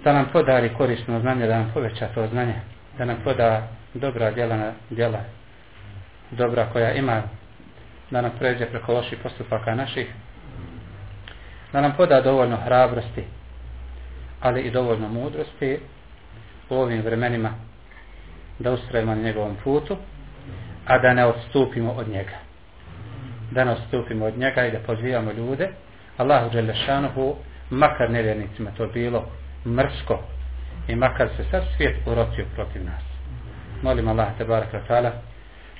Da nam podari korisno znanje, da nam poveća to znanje, da nam poda dobra djela na djela, dobra koja ima, da nam pređe preko loših postupaka naših, da nam poda dovoljno hrabrosti, ali i dovoljno mudrosti u ovim vremenima da ustrajemo na njegovom putu, a da ne odstupimo od njega. Da stupimo od njega i da pozivamo ljude, Allahu Đelešanuhu, makar nevjernicima to bilo mrsko i makar se sad svijet urocio protiv nas. Molim Allah te baraka ta'ala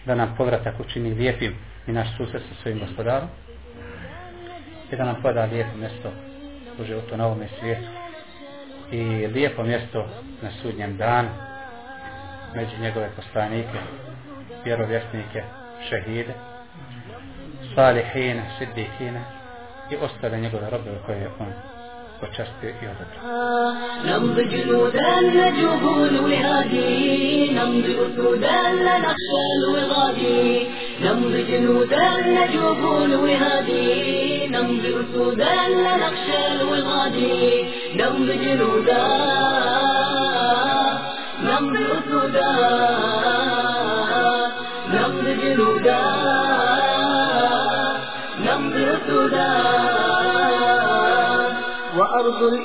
da nam povratak učini lijepim i naš susret sa svojim gospodarom i da nam poda lijepo mjesto u životu na ovome svijetu i lijepo mjesto na sudnjem danu među njegove poslanike vjerovjesnike šehide صالحين صديقين يؤثر أن يقول ربي وكيف يكون وشرت رب نمضي جنودا لجهول وغادي نمضي أسودا لنخشى الوغادي. نمضي جنودا لجهول وغادي نمضي أسودا لنخشى الوغادي. نمضي جنودا نمضي أسودا.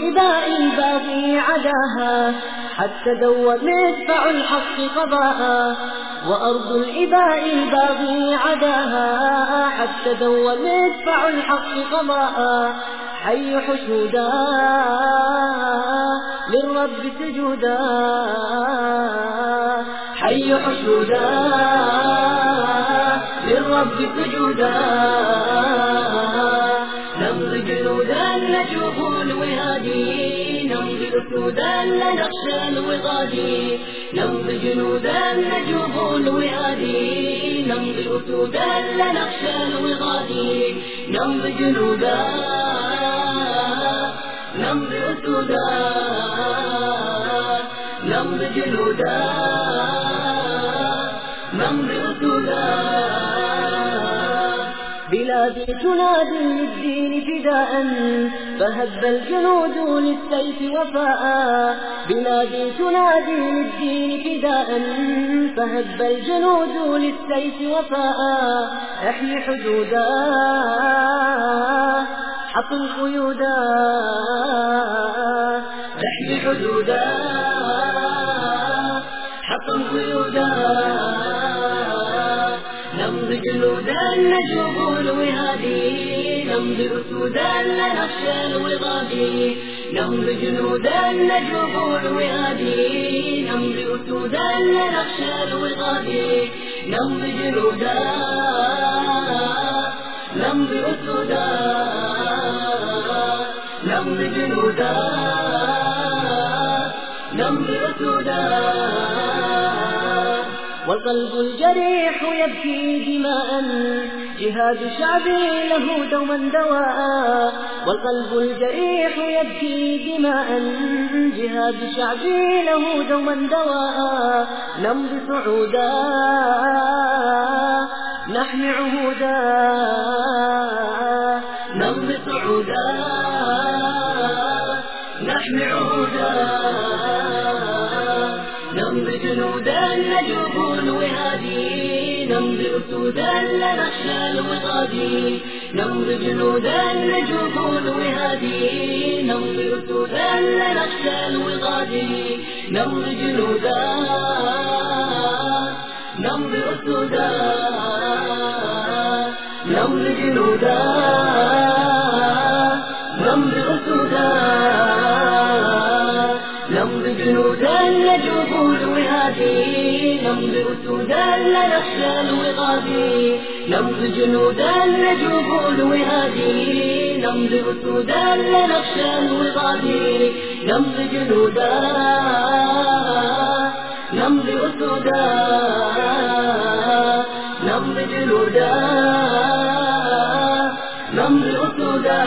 الإباء الباغي عداها. حتى دوت مدفع الحق قضاء. وأرض الإباء الباغي عداها. حتى دوت مدفع الحق قضاء. حي حشودا للرب سجودا. حي حشودا للرب سجودا. وجوه الوغادي ننظر اسودا لنخشى الوغادي ننظر جنودا نجوب الوغادي ننظر اسودا لنخشى الوغادي ننظر جنودا ننظر اسودا ننظر جنودا بلادي تنادي للدين فداء فهب الجنود للسيف وفاء بلادي تنادي للدين فداء. فهب الجنود للسيف وفاء احيي حدودا حطم قيودا. احيي حدودا حطم قيودا. نمضي جنودا نجوب الوهادي نمضي أسودا لا نخشى الوغادي. نمضي جنودا نجوب الوهادي نمضي أسودا لا نخشى الوغادي. نمضي جنودا نمضي أسودا نمضي جنودا نمضي أسودا والقلب الجريح يبكي دماء جهاد شعبي له دوما دواء والقلب الجريح يبكي دماء جهاد شعبي له دوما دواء نمضي صعودا نحمي عهودا جنودا لنخشى الوطادي نور جنودا نجوب الوهادي نور جنودا لنخشى الوطادي نور جنودا نور جنودا نور جنودا نور جنودا نور جنودا نجوب الوهادي نمضي أسودا لنخشى الوغادي نمضي جنودا نجوب الوهادي نمضي أسودا لنخشى الوغادي نمضي جنودا نمضي أسودا. نمضي جنودا نمضي أسودا.